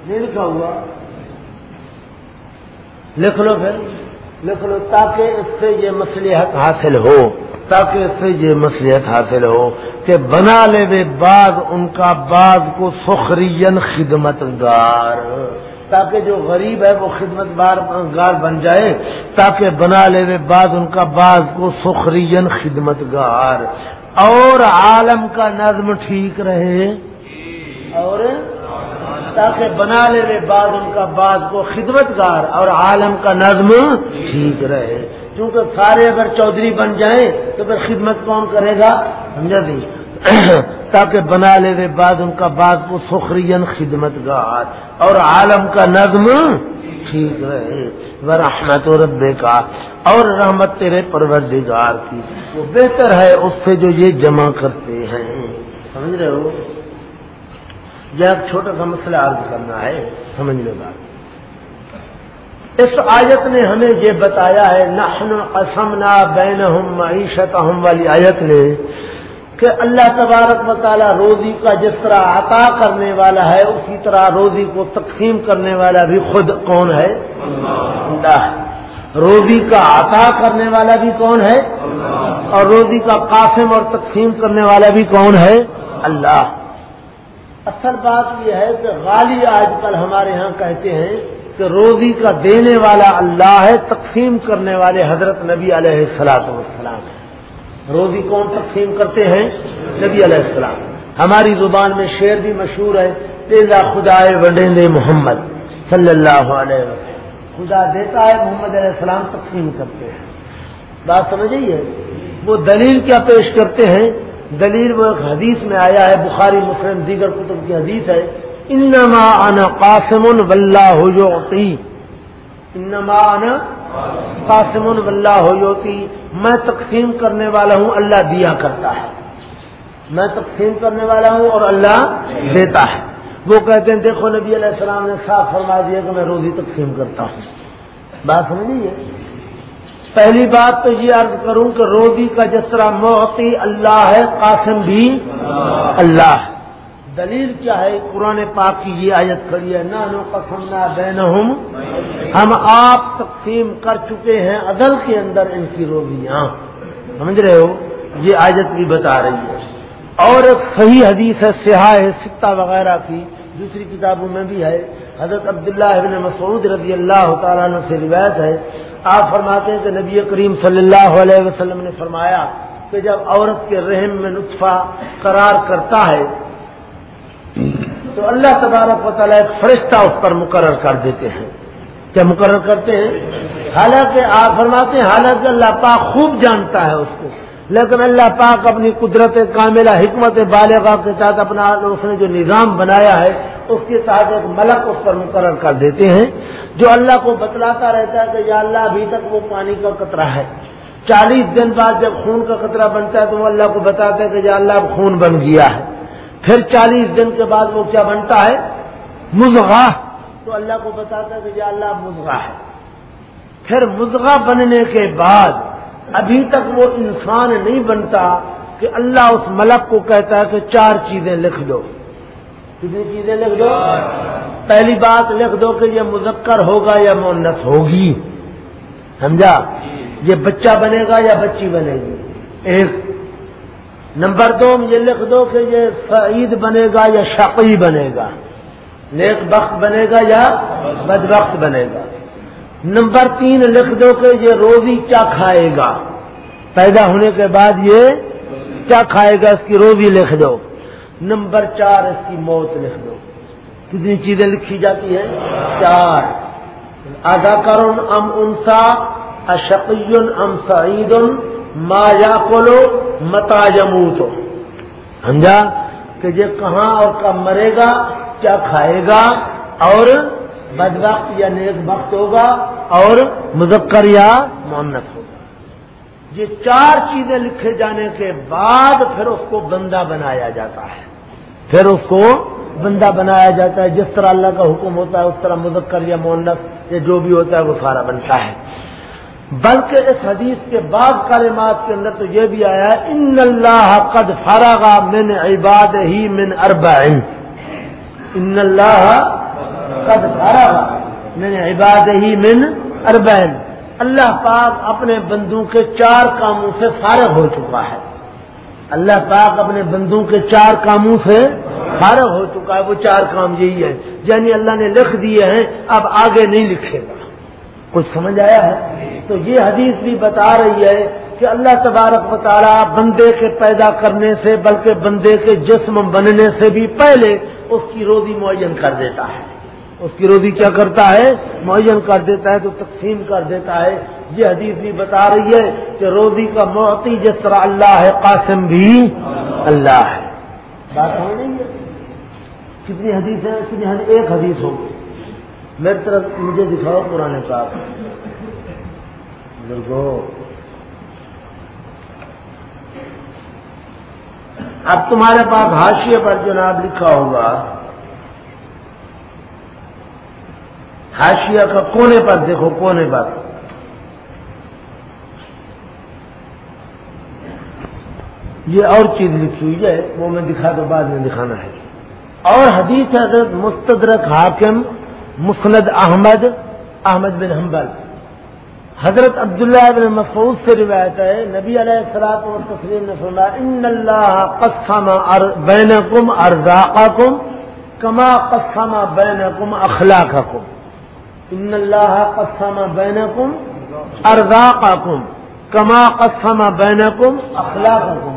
یہ لکھا ہوا۔ لکھ لو پھر۔ لکھ لو تاکہ اس سے یہ مسلحت حاصل ہو۔ تاکہ اس سے یہ مسلحت حاصل ہو کہ بنا لے بعض ان کا بعض کو سخرین خدمت گار تاکہ جو غریب ہے وہ خدمت بار گار بن جائے۔ تاکہ بنا لے بعد ان کا بعض کو سخرین خدمت گار اور عالم کا نظم ٹھیک رہے۔ اور تاکہ بنا لے بعد ان کا بعض کو خدمت گار اور عالم کا نظم ٹھیک رہے۔ کیونکہ سارے اگر چودھری بن جائیں تو پھر خدمت کون کرے گا؟ سمجھا نہیں؟ تاکہ بنا لے بعد ان کا بعض کو سخرین خدمت گار اور عالم کا نظم ٹھیک رہے۔ وہ رحمت و رب کا اور رحمت تیرے پروردگار کی۔ وہ بہتر ہے اس سے جو یہ جمع کرتے ہیں۔ سمجھ رہے ہو؟ یہ ایک چھوٹا سا مسئلہ عرض کرنا ہے، سمجھ لے بات۔ اس آیت نے ہمیں یہ بتایا ہے، نحن قسمنا بینہم معیشتہم والی آیت نے، کہ اللہ تبارک و تعالیٰ روزی کا جس طرح عطا کرنے والا ہے، اسی طرح روزی کو تقسیم کرنے والا بھی خود کون ہے؟ اللہ۔ روزی کا عطا کرنے والا بھی کون ہے؟ اور روزی کا قاسم اور تقسیم کرنے والا بھی کون ہے؟ اللہ۔ اصل بات یہ ہے کہ غالی آج کل ہمارے ہاں کہتے ہیں کہ روزی کا دینے والا اللہ ہے، تقسیم کرنے والے حضرت نبی علیہ السلاط والسلام ہے روزی کون تقسیم کرتے ہیں؟ نبی علیہ السلام۔ ہماری زبان میں شعر بھی مشہور ہے، تیزا خدا وڈیندے محمد صلی اللہ علیہ وسلم خدا دیتا ہے، محمد علیہ السلام تقسیم کرتے ہیں۔ بات سمجھیے؟ وہ دلیل کیا پیش کرتے ہیں؟ دلیل وہ ایک حدیث میں آیا ہے، بخاری، مسلم، دیگر کتب کی حدیث ہے، انما انا قاسم واللہ انما انا قاسم اللہ ہوتی میں تقسیم کرنے والا ہوں، اللہ دیا کرتا ہے۔ میں تقسیم کرنے والا ہوں اور اللہ دیتا ہے۔ وہ کہتے ہیں، دیکھو نبی علیہ السلام نے صاف فرما دیا کہ میں روزی تقسیم کرتا ہوں۔ بات سمجھیے پہلی بات تو یہ عرض کروں کہ روزی کا جس طرح موتی اللہ ہے، قاسم بھی اللہ ہے۔ دلیل کیا ہے؟ قرآن پاک کی یہ آیت کھڑی ہے نہ نو قسم نہ بین ہم آپ تقسیم کر چکے ہیں عدل کے اندر ان کی روزیاں۔ سمجھ رہے ہو؟ یہ آیت بھی بتا رہی ہے۔ اور ایک صحیح حدیث ہے سیاح ہے سکتا وغیرہ کی۔ دوسری کتابوں میں بھی ہے۔ حضرت عبداللہ ابن مسعود رضی اللہ تعالیٰ عنہ سے روایت ہے، آپ فرماتے ہیں کہ نبی کریم صلی اللہ علیہ وسلم نے فرمایا کہ جب عورت کے رحم میں نطفہ قرار کرتا ہے، تو اللہ تبارک و تعالیٰ ایک فرشتہ اس پر مقرر کر دیتے ہیں۔ کیا مقرر کرتے ہیں؟ حالانکہ آپ فرماتے ہیں، حالانکہ اللہ پاک خوب جانتا ہے اس کو، لیکن اللہ پاک اپنی قدرت کاملہ حکمت بالغ کے ساتھ اپنا اس نے جو نظام بنایا ہے اس کے تحت ایک ملک اس پر مقرر کر دیتے ہیں، جو اللہ کو بتلاتا رہتا ہے کہ یا اللہ ابھی تک وہ پانی کا قطرہ ہے۔ چالیس دن بعد جب خون کا قطرہ بنتا ہے تو وہ اللہ کو بتاتا ہے کہ یا اللہ اب خون بن گیا ہے۔ پھر چالیس دن کے بعد وہ کیا بنتا ہے؟ مزغا تو اللہ کو بتاتا ہے کہ اللہ مزغا ہے۔ پھر مزغا بننے کے بعد ابھی تک وہ انسان نہیں بنتا کہ اللہ اس ملک کو کہتا ہے کہ چار چیزیں لکھ دو۔ کتنی چیزیں لکھ دو؟ پہلی بات لکھ دو کہ یہ مذکر ہوگا یا مونس ہوگی؟ سمجھا؟ یہ بچہ بنے گا یا بچی بنے گی؟ ایک. نمبر دو، یہ لکھ دو کہ یہ سعید بنے گا یا شقی بنے گا؟ نیک وقت بنے گا یا بد وقت بنے گا؟ نمبر تین، لکھ دو کہ یہ روزی کیا کھائے گا؟ پیدا ہونے کے بعد یہ کیا کھائے گا؟ اس کی روزی لکھ دو۔ نمبر چار اس کی موت لکھ دو۔ کتنی چیزیں لکھی جاتی ہیں؟ چار۔ ادا کرن ام انسا اشقی ام سعید ما یا کولو متا جمو سمجھا؟ کہ یہ کہاں اور کب مرے گا، کیا کھائے گا، اور بد وقت یا نیک وقت ہوگا، اور مذکر یا مونت ہوگا۔ یہ چار چیزیں لکھے جانے کے بعد پھر اس کو بندہ بنایا جاتا ہے۔ پھر اس کو بندہ بنایا جاتا ہے، جس طرح اللہ کا حکم ہوتا ہے، اس طرح مذکر یا مونت یا جو بھی ہوتا ہے، وہ سارا بنتا ہے۔ بلکہ اس حدیث کے بعد کالمات کے اندر تو یہ بھی آیا ہے، ان اللہ قد فارغا من عباد ہی من اربع ان اللہ قد فارغا من عباد ہی من اربع اللہ پاک اپنے بندوں کے چار کاموں سے فارغ ہو چکا ہے۔ اللہ پاک اپنے بندوں کے چار کاموں سے فارغ ہو چکا ہے، وہ چار کام یہی ہے یعنی اللہ نے لکھ دیے ہیں، اب آگے نہیں لکھے گا۔ کچھ سمجھ آیا ہے؟ تو یہ حدیث بھی بتا رہی ہے کہ اللہ تبارک تعالی بندے کے پیدا کرنے سے، بلکہ بندے کے جسم بننے سے بھی پہلے اس کی روزی معین کر دیتا ہے۔ اس کی روزی کیا کرتا ہے؟ معین کر دیتا ہے تو تقسیم کر دیتا ہے۔ یہ حدیث بھی بتا رہی ہے کہ روزی کا موتی جس طرح اللہ ہے، قاسم بھی اللہ ہے۔ بات ہو نہیں ہے کتنی حدیث ہے کتنی حدیث ایک حدیث ہوگی میری طرف مجھے دکھاؤ پرانے پاک۔ بزرگوں اب تمہارے پاس حاشیے پر جناب لکھا ہوگا ہاشیا کا کونے پر دیکھو، کونے پر۔ یہ اور چیز لکھی ہوئی ہے، وہ میں دکھا دو بعد میں دکھانا ہے۔ اور حدیث حضرت مستدرک حاکم مسند احمد احمد بن حنبل۔ حضرت عبداللہ بن مسعود سے روایت ہے، نبی علیہ السلاط و تسلیم نے سنا ان اللہ قسم بین کم ارزاقا کم کما قسم بین کم اخلاق ان اللہ قسم بین کم ارزاقا کم کما قسم بین کم اخلاق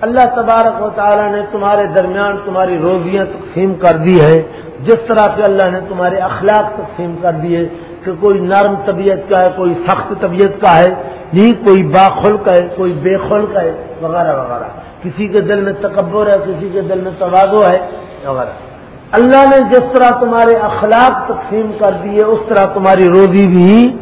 اللہ تبارک و تعالی نے تمہارے درمیان تمہاری روزیاں تقسیم کر دی ہے جس طرح سے اللہ نے تمہارے اخلاق تقسیم کر دیے کہ کوئی نرم طبیعت کا ہے، کوئی سخت طبیعت کا ہے، نہیں، کوئی باخل کا ہے، کوئی بے خل کا ہے، وغیرہ وغیرہ۔ کسی کے دل میں تکبر ہے، کسی کے دل میں توازو ہے، وغیرہ۔ اللہ نے جس طرح تمہارے اخلاق تقسیم کر دیے، اس طرح تمہاری روزی بھی،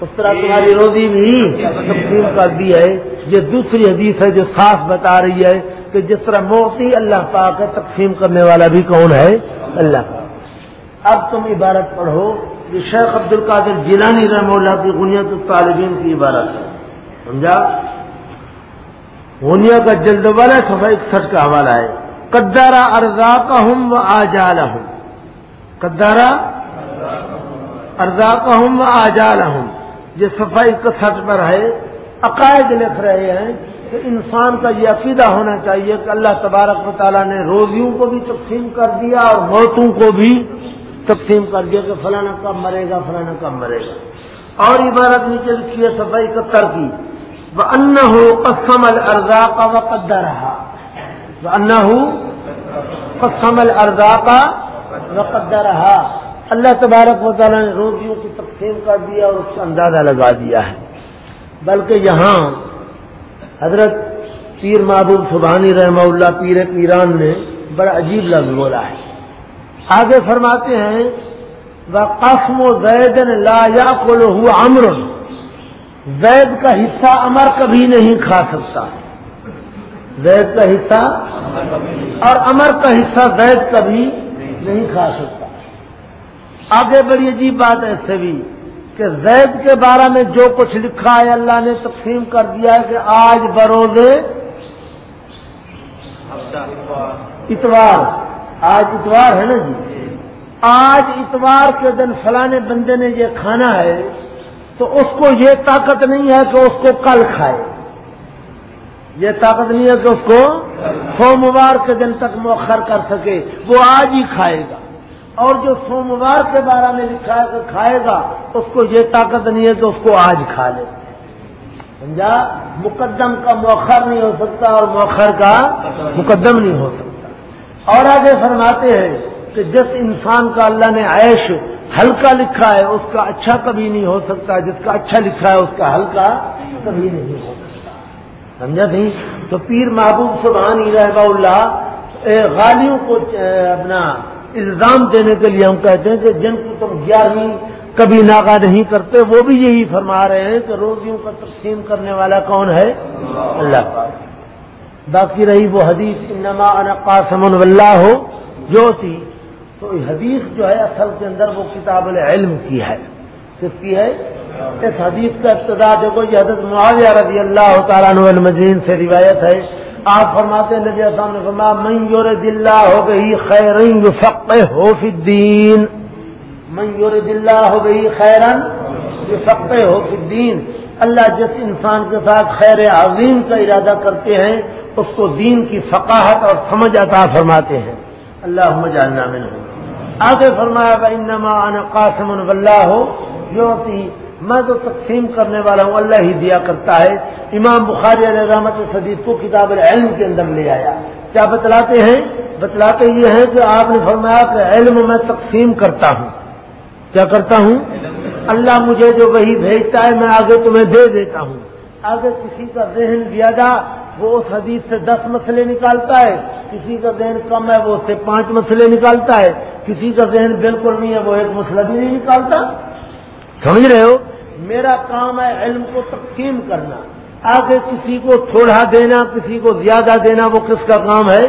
اس طرح تمہاری روزی بھی تقسیم کر دی ہے۔ یہ دوسری حدیث ہے جو صاف بتا رہی ہے کہ جس طرح موتی اللہ پاک ہے تقسیم کرنے والا بھی کون ہے؟ اللہ پاک۔ اب تم عبارت پڑھو، یہ شیخ عبد القادر جیلانی رحم اللہ کی غنیت الطالبین کی عبارت ہے۔ سمجھا؟ غنیا کا جلد والا سفا اکسٹھ کا حوالہ ہے۔ قدارا ارزا کا ہوں و آجالا ہوں قدارا ارزا کا ہوں و آجالا ہوں یہ صفائی اکسٹھ پر ہے۔ عقائد لکھ رہے ہیں کہ انسان کا یہ عقیدہ ہونا چاہیے کہ اللہ تبارک و تعالیٰ نے روزیوں کو بھی تقسیم کر دیا اور موتوں کو بھی تقسیم کر دیا کہ فلانا کب مرے گا، فلانا کب مرے گا۔ اور عبارت نیچے لکھی ہے صفائی ستر کی وہ ان ہو قسم الرزا کا وقت رہا وہ ان ہو قسم الرزا کا وقت رہا اللہ تبارک و تعالیٰ نے روزیوں کی تقسیم کر دیا اور اس کا اندازہ لگا دیا ہے۔ بلکہ یہاں حضرت پیر محبوب سبحانی رحمہ اللہ پیر پیران نے بڑا عجیب لفظ بولا ہے۔ آگے فرماتے ہیں وہ قسم و زید لا یا کو امر زید کا حصہ امر کبھی نہیں کھا سکتا۔ زید کا حصہ اور امر کا حصہ زید کبھی نہیں کھا سکتا۔ آگے بڑی عجیب بات ہے سے بھی۔ کہ زید کے بارے میں جو کچھ لکھا ہے اللہ نے تقسیم کر دیا ہے کہ آج بروز اتوار۔ آج اتوار ہے نا جی؟ آج اتوار کے دن فلانے بندے نے یہ کھانا ہے تو اس کو یہ طاقت نہیں ہے کہ اس کو کل کھائے۔ یہ طاقت نہیں ہے کہ اس کو سوموار کے دن تک مؤخر کر سکے۔ وہ آج ہی کھائے گا۔ اور جو سوموار کے بارے میں لکھا ہے کہ کھائے گا، اس کو یہ طاقت نہیں ہے کہ اس کو آج کھا لے۔ سمجھا؟ مقدم کا مؤخر نہیں ہو سکتا اور مؤخر کا مقدم نہیں ہو سکتا۔ اور آگے فرماتے ہیں کہ جس انسان کا اللہ نے عیش ہلکا لکھا ہے، اس کا اچھا کبھی نہیں ہو سکتا۔ جس کا اچھا لکھا ہے، اس کا ہلکا کبھی نہیں ہو سکتا۔ سمجھا نہیں؟ تو پیر محبوب سبحانی رحمہ اللہ غالیوں کو اپنا الزام دینے کے لیے ہم کہتے ہیں کہ جن کو تم گیارہویں کبھی ناگا نہیں کرتے، وہ بھی یہی فرما رہے ہیں کہ روزیوں کا تقسیم کرنے والا کون ہے؟ اللہ باقی رہی وہ حدیث، انما انا قاسم اللہ ہو جو تھی۔ تو حدیث جو ہے اصل کے اندر وہ کتاب العلم کی ہے۔ کس کی ہے؟ اس حدیث کا ابتدا دیکھو، یہ حضرت معاویہ رضی اللہ تعالیٰ المجین سے روایت ہے۔ آپ فرماتے نبی السلام نے فرما میور دلہ ہو گئی خیرن فق ہو فدین میور دلہ ہو گئی خیرن فق ہو فدین اللہ جس انسان کے ساتھ خیر عظیم کا ارادہ کرتے ہیں، اس کو دین کی فقاہت اور سمجھ عطا فرماتے ہیں۔ اللہ جاننا میں آگے فرمایا گا انما ان قاسم اللہ ہو جو میں تو تقسیم کرنے والا ہوں، اللہ ہی دیا کرتا ہے۔ امام بخاری علیہ رحمت صدیق کو کتاب العلم کے اندر لے آیا۔ کیا بتلاتے ہیں؟ بتلاتے یہ ہیں کہ آپ نے فرمایا کہ علم میں تقسیم کرتا ہوں۔ کیا کرتا ہوں؟ اللہ مجھے جو وہی بھیجتا ہے، میں آگے تمہیں دے دیتا ہوں۔ آگے کسی کا ذہن زیادہ، وہ اس حدیث سے دس مسئلے نکالتا ہے۔ کسی کا ذہن کم ہے، وہ اس سے پانچ مسئلے نکالتا ہے۔ کسی کا ذہن بالکل نہیں ہے، وہ ایک مسئلہ بھی نہیں نکالتا۔ سمجھ رہے ہو؟ میرا کام ہے علم کو تقسیم کرنا۔ آگے کسی کو تھوڑا دینا، کسی کو زیادہ دینا، وہ کس کا کام ہے؟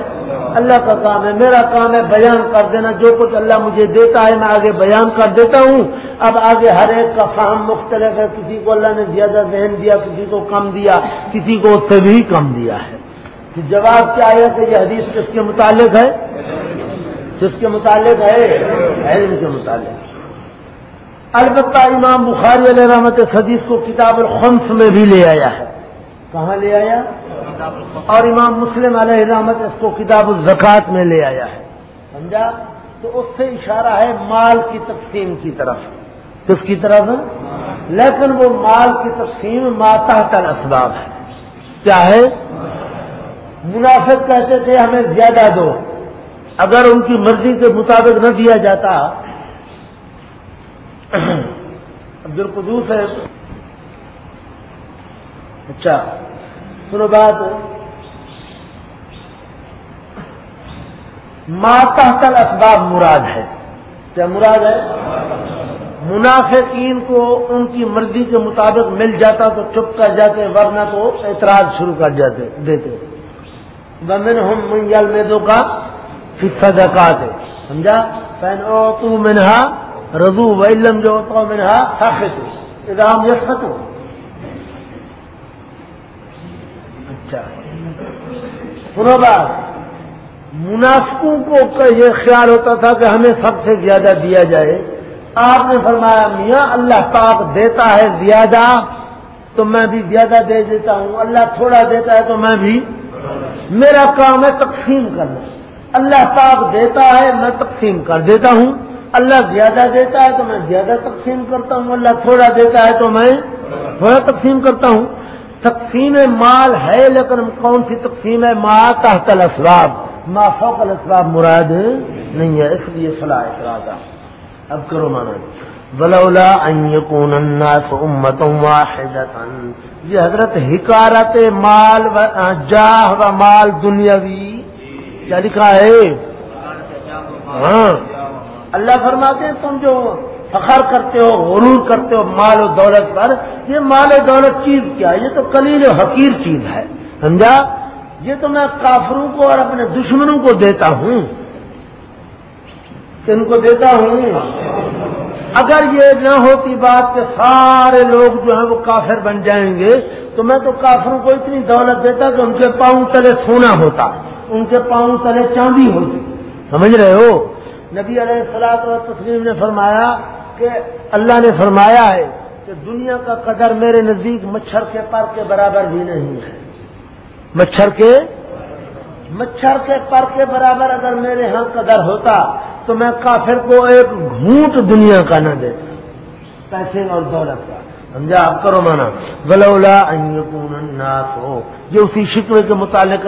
اللہ کا کام ہے۔ میرا کام ہے بیان کر دینا۔ جو کچھ اللہ مجھے دیتا ہے، میں آگے بیان کر دیتا ہوں۔ اب آگے ہر ایک کا فہم مختلف ہے۔ کسی کو اللہ نے زیادہ ذہن دیا، کسی کو کم دیا، کسی کو اس سے بھی کم دیا ہے۔ جواب کیا ہے کہ یہ حدیث کس کے متعلق ہے؟ کس کے متعلق ہے؟ علم کے متعلق۔ البتہ امام بخاری علیہ رحمت حدیث کو کتاب الخمس میں بھی لے آیا ہے۔ کہاں لے آیا؟ اور امام مسلم علیہ رحمت اس کو کتاب الزکات میں لے آیا ہے۔ سمجھا؟ تو اس سے اشارہ ہے مال کی تقسیم کی طرف۔ کس کی طرف؟ لیکن وہ مال کی تقسیم ماتا تل اسباب ہے۔ کیا ہے؟ منافق کہتے تھے ہمیں زیادہ دو۔ اگر ان کی مرضی کے مطابق نہ دیا جاتا عبد القدوس ہے اچھا سنو بات. ماتا تل اسباب مراد ہے. کیا مراد ہے؟ منافقین کو ان کی مرضی کے مطابق مل جاتا تو چپ کر جاتے، ورنہ تو اعتراض شروع کر جاتے، دیتے. بمن ہم منگل میں دو کا صدقات سمجھا؟ پہن او تو منہا رضو ویلم جو تو منہا سخت ادام یہ ختم اچھا. سنو بات. منافقوں کو یہ خیال ہوتا تھا کہ ہمیں سب سے زیادہ دیا جائے. آپ نے فرمایا، میاں، اللہ پاک دیتا ہے زیادہ، تو میں بھی زیادہ دے دیتا ہوں. اللہ تھوڑا دیتا ہے تو میں بھی. میرا کام ہے تقسیم کرنا. اللہ پاک دیتا ہے، میں تقسیم کر دیتا ہوں. اللہ زیادہ دیتا ہے تو میں زیادہ تقسیم کرتا ہوں، اللہ تھوڑا دیتا ہے تو میں تھوڑا تقسیم کرتا ہوں۔ تقسیم مال ہے، لیکن کون سی تقسیم ہے؟ ماں تحت الاسباب۔ ما فوق الاسباب مراد نہیں ہے، اس لیے صلاح ارادہ اب کرو مانا بلولا ان الناس امتا واحدتا یہ حضرت حکارت مال و جاہ و مال دنیاوی۔ کیا لکھا ہے؟ ہاں۔ اللہ فرماتے ہیں تم جو فخر کرتے ہو، غرور کرتے ہو مال و دولت پر، یہ مال و دولت چیز کیا؟ ہے یہ تو کلیل و حقیر چیز ہے۔ سمجھا؟ یہ تو میں کافروں کو اور اپنے دشمنوں کو دیتا ہوں۔ ان کو دیتا ہوں؟ اگر یہ نہ ہوتی بات کہ سارے لوگ جو ہیں وہ کافر بن جائیں گے، تو میں تو کافروں کو اتنی دولت دیتا کہ ان کے پاؤں تلے سونا ہوتا، ان کے پاؤں تلے چاندی ہوتی۔ سمجھ رہے ہو؟ نبی علیہ السلاط اور تسلیم نے فرمایا کہ اللہ نے فرمایا ہے کہ دنیا کا قدر میرے نزدیک مچھر کے پر کے برابر بھی نہیں ہے۔ مچھر کے؟ مچھر کے پر کے برابر اگر میرے ہاں قدر ہوتا تو میں کافر کو ایک گھونٹ دنیا کا نہ دیتا۔ پیسے اور دولت کا۔ سمجھا آپ کرو مانا۔ ولولا الناس ہو یہ اسی شکوے کے متعلق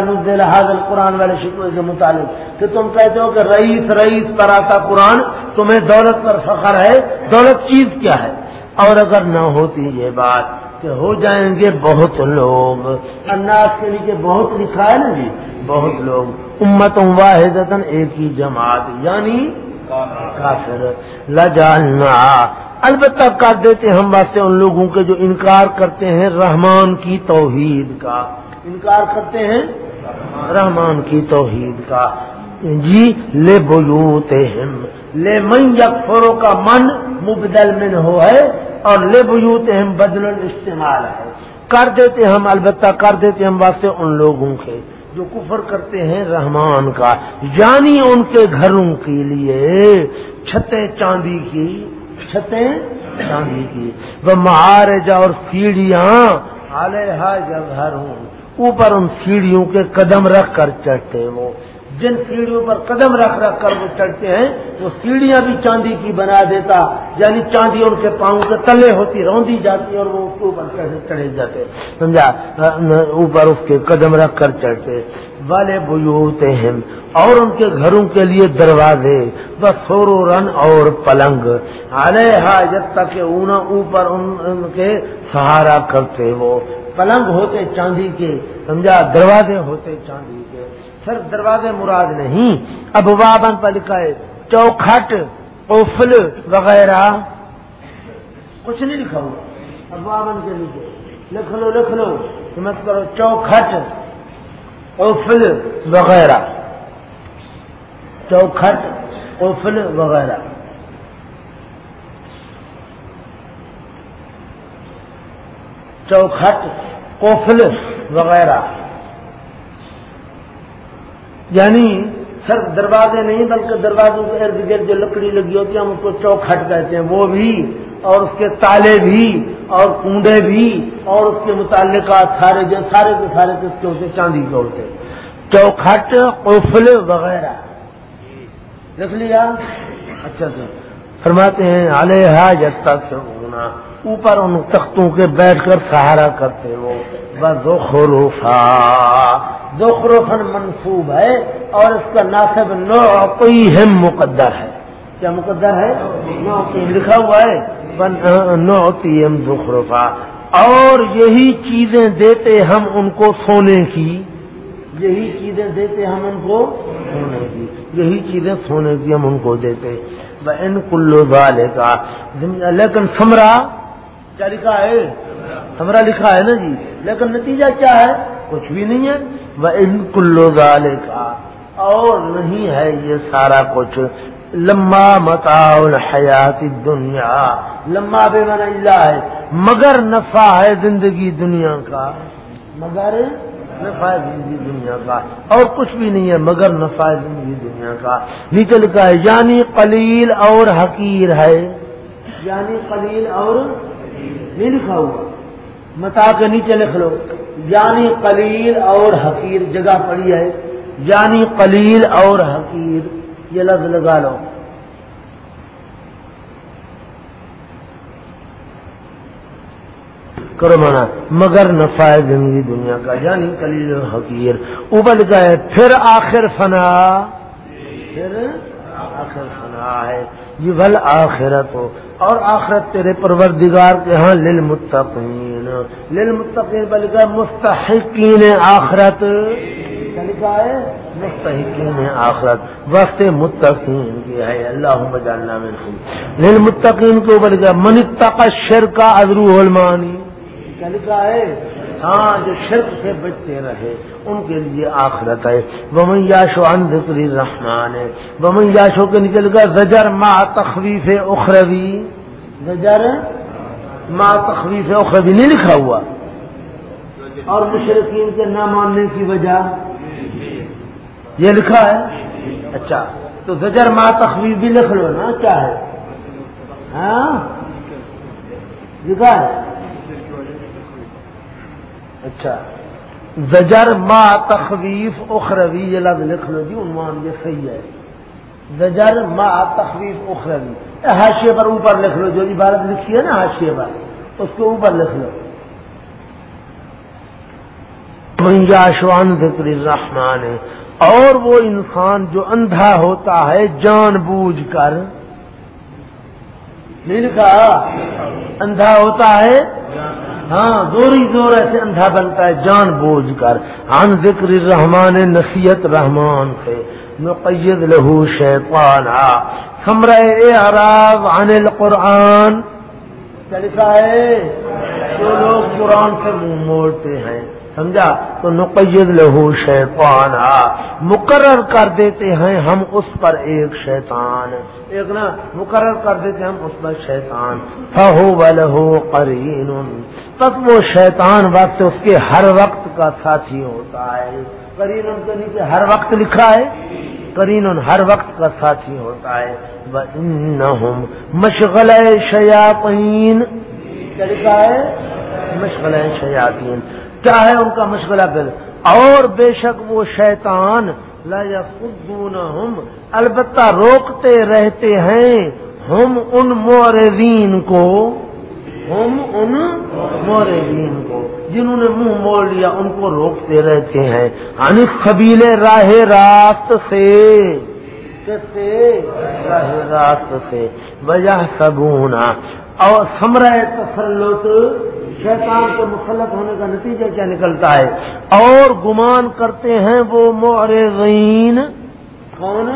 نزل هذا والے شکوے کے متعلق۔ کہ تم کہتے ہو کہ رئیس رئیس پر آتا قرآن، تمہیں دولت پر فخر ہے، دولت چیز کیا ہے؟ اور اگر نہ ہوتی یہ بات کہ ہو جائیں گے بہت لوگ۔ اناس کے نیچے بہت لکھا ہے نا جی بہت لوگ۔ امت واحد ایک ہی جماعت یعنی کافر۔ لجالنا البتہ کر دیتے ہم واسطے ان لوگوں کے جو انکار کرتے ہیں رحمان کی توحید کا۔ انکار کرتے ہیں رحمان کی توحید کا۔ جی لے بوتے لے من یکفروں کا من مبدل من ہو ہے اور لے بوتے ہم بدل استعمال ہے۔ کر دیتے ہم، البتہ کر دیتے ہم واسطے ان لوگوں کے جو کفر کرتے ہیں رحمان کا۔ یعنی ان کے گھروں کے لیے چھتیں چاندی کی چھتیں چاندی کی۔ وہ مہارجا اور سیڑھیاں علیہ جب اوپر ان سیڑھیوں کے قدم رکھ کر چڑھتے وہ۔ جن سیڑھیوں پر قدم رکھ رکھ کر وہ چڑھتے ہیں، وہ سیڑھیاں بھی چاندی کی بنا دیتا یعنی چاندی ان کے پاؤں کے تلے ہوتی روندی جاتی اور وہ اس کے اوپر کیسے چڑھے جاتے۔ سمجھا؟ اوپر اس کے قدم رکھ کر چڑھتے۔ والے بوتے ہیں اور ان کے گھروں کے لیے دروازے۔ بس سورو رن اور پلنگ۔ علیہ جب تک کہ اوپر ان کے سہارا کرتے وہ۔ پلنگ ہوتے چاندی کے، سمجھا؟ دروازے ہوتے چاندی کے۔ صرف دروازے مراد نہیں اب وابن پر لکھا ہے، چوکھٹ اوفل وغیرہ۔ کچھ نہیں لکھا ہوا اب وابن کے نیچے۔ لکھ لو لکھ لو سمجھ کرو، چوکھٹ اوفل وغیرہ۔ چوکھٹ۔ اوفل وغیرہ۔ چوکھٹ کوفل وغیرہ۔ یعنی صرف دروازے نہیں بلکہ دروازوں کے ارد گرد جو لکڑی لگی ہوتی ہے، ہم اس کو چوکھٹ کہتے ہیں۔ وہ بھی اور اس کے تالے بھی اور کنڈے بھی اور اس کے متعلقات سارے جو سارے کے سارے کس کے ہوتے چاندی کے ہوتے چوکھٹ، قفل وغیرہ۔ لکھ لیا؟ اچھا سر۔ فرماتے ہیں علیہ جب تک ہونا اوپر ان تختوں کے بیٹھ کر سہارا کرتے وہ بخروفا زخرفن منصوب ہے اور اس کا ناصب نو کوئی ہم مقدر ہے۔ کیا مقدر ہے؟ نو لکھا ہوا ہے۔ نو تیم زخرفا۔ اور یہی چیزیں دیتے ہم ان کو سونے کی۔ یہی چیزیں دیتے ہم ان کو سونے کی۔ یہی چیزیں سونے کی ہم ان کو دیتے ان کلو والے کا لیکن سمرا کیا لکھا ہے۔ سمرا لکھا ہے نا جی۔ لیکن نتیجہ کیا ہے؟ کچھ بھی نہیں ہے۔ وہ ان کلو والے کا اور نہیں ہے یہ سارا کچھ۔ لمبا متا حیات دنیا لمبا بے من اللہ ہے۔ مگر نفع ہے زندگی دنیا کا۔ مگر نفع زندگی دنیا کا، اور کچھ بھی نہیں ہے مگر نفع زندگی دنیا کا۔ نکل کا ہے یعنی قلیل اور حقیر ہے۔ یعنی قلیل اور نہیں لکھا ہوا۔ متا کے نیچے لکھ لو۔ یعنی قلیل اور حقیر، جگہ پڑی ہے۔ یعنی قلیل اور حقیر، یہ لفظ لگا لو۔ کرو مانا، مگر نفع زندگی دنیا کا یعنی کلیل حقیر ابل گئے، پھر آخر فنا۔ پھر آخر فنا ہے۔ یہ بل آخرت ہو۔ اور آخرت تیرے پروردگار کے ہاں لل متقین لل متقین بلکہ مستحقین آخرت۔ لکھا ہے مستحقین آخرت۔ وقت متقین کی ہے۔ اللہ بجالنا میں لل متقین کو بلکہ من تق شر کا ادرو علمانی کیا لکھا ہے؟ ہاں جو شرک سے بچتے رہے، ان کے لیے آخرت ہے۔ بمن یاشو ان رحمان ہے بمن یاشو کے نکل گیا زجر ما تخویف اخروی۔ زجر ما تخویف اخروی، نہیں لکھا ہوا۔ اور مشرقین کے نہ ماننے کی وجہ؟ یہ لکھا ہے؟ اچھا تو زجر ما تخویف بھی لکھ لو نا کیا ہے۔ ہاں؟ لکھا ہے۔ اچھا۔ زجر ما تخویف اخروی، یہ لفظ لکھ لو جی عنوان یہ صحیح ہے۔ زجر ما تخویف اخروی۔ حاشیے پر اوپر لکھ لو، جو عبارت لکھی ہے نا حاشیے پر، اس کے اوپر لکھ لو۔ منجاشوان ذکر الرحمان اور وہ انسان جو اندھا ہوتا ہے، جان بوجھ کر۔ نہیں لکھا؟ اندھا ہوتا ہے ہاں زوری زور ایسے اندھا بنتا ہے، جان بوجھ کر۔ عن ذکر الرحمان نصیحت رحمان سے۔ نقید لہو شیطان سمرے اعراض عن القرآن۔ کیا لکھا ہے؟ جو لوگ قرآن سے منہ موڑتے ہیں۔ سمجھا؟ تو نقید لہو شیطان مقرر کر دیتے ہیں ہم اس پر ایک شیطان۔ ایک نا، مقرر کر دیتے ہیں ہم اس پر شیطان۔ فہو بلہو قرین تب وہ شیطان وقت اس کے ہر وقت کا ساتھی ہوتا ہے۔ کرین کے نیچے ہر وقت لکھا ہے۔ کرین ہر وقت کا ساتھی ہوتا ہے۔ مشغل شیاطین کیا لکھا ہے؟ مشغل شیاطین کیا ہے ان کا مشغلہ پھر اور بے شک وہ شیطان۔ لا ہم البتہ روکتے رہتے ہیں۔ ہم ان موردین کو۔ ہم ان موردین کو، جنہوں نے منہ موڑ لیا، ان کو روکتے رہتے ہیں۔ ان قبیلے راہ راست سے۔ راہ راست سے۔ وجہ سبونا۔ اور سمرہ تسلط شیطان کے مسلط ہونے کا نتیجہ کیا نکلتا ہے؟ اور گمان کرتے ہیں وہ مورزین۔ کون؟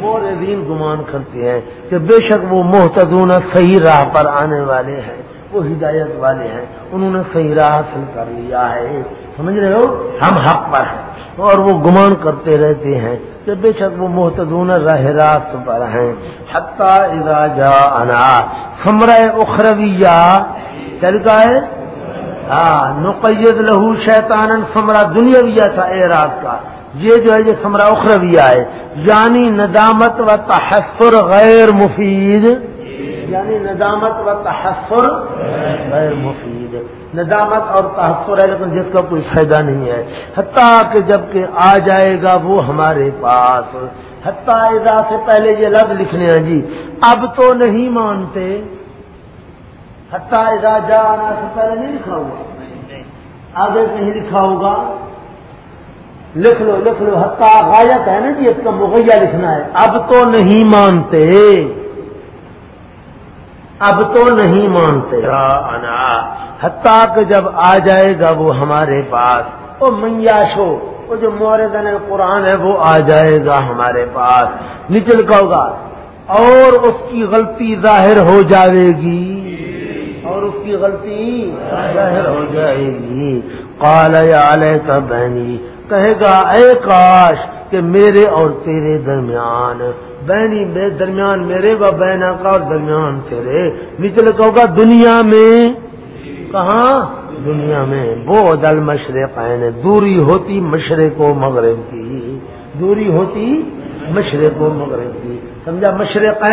مورزین گمان کرتے ہیں کہ بے شک وہ محتدون صحیح راہ پر آنے والے ہیں، وہ ہدایت والے ہیں، انہوں نے صحیح راہ حاصل کر لیا ہے۔ سمجھ رہے ہو؟ ہم حق پر ہیں۔ اور وہ گمان کرتے رہتے ہیں کہ بے شک وہ محتدون راہ راست پر ہیں۔ حتہ اراجا انا سمرہ اخرویہ۔ طریقہ ہے؟ ہاں نقید لہو شیطان سمرا دنیا تھا اعراض کا۔ یہ جو ہے یہ سمرا اخرویہ ہے یعنی ندامت و تحسر غیر مفید. یعنی ندامت و تحسر غیر مفید. ندامت اور تحسر ہے، لیکن جس کا کوئی فائدہ نہیں ہے۔ حتیٰ کہ جبکہ آ جائے گا وہ ہمارے پاس۔ حتیٰ ادا سے پہلے یہ لفظ لکھنے ہیں جی اب تو نہیں مانتے۔ حتہ ادا جا آنا سے پہلے نہیں لکھا ہوگا آگے نہیں لکھا ہوگا۔ لکھ لو لکھ لو حتہ غایت ہے نا جی اس کا مغیہ لکھنا ہے۔ اب تو نہیں مانتے۔ اب تو نہیں مانتے۔ حتیٰ کہ جب آ جائے گا وہ ہمارے پاس وہ میاشو وہ جو موردن قرآن ہے وہ آ جائے گا ہمارے پاس۔ نچل کا ہوگا۔ اور اس کی غلطی ظاہر ہو جائے گی۔ اور اس کی غلطی ظاہر ہو جائے گی۔ علیہ کا بہنی کہے گا، اے کاش کہ میرے اور تیرے درمیان بہنی بے درمیان میرے و بہنا کا اور درمیان تیرے نچل کہو گا، دنیا میں کہاں؟ دنیا میں وہ دل مشرق دوری ہوتی مشرق و مغرب کی، دوری ہوتی مشرق و مغرب کی، سمجھا؟ مشرق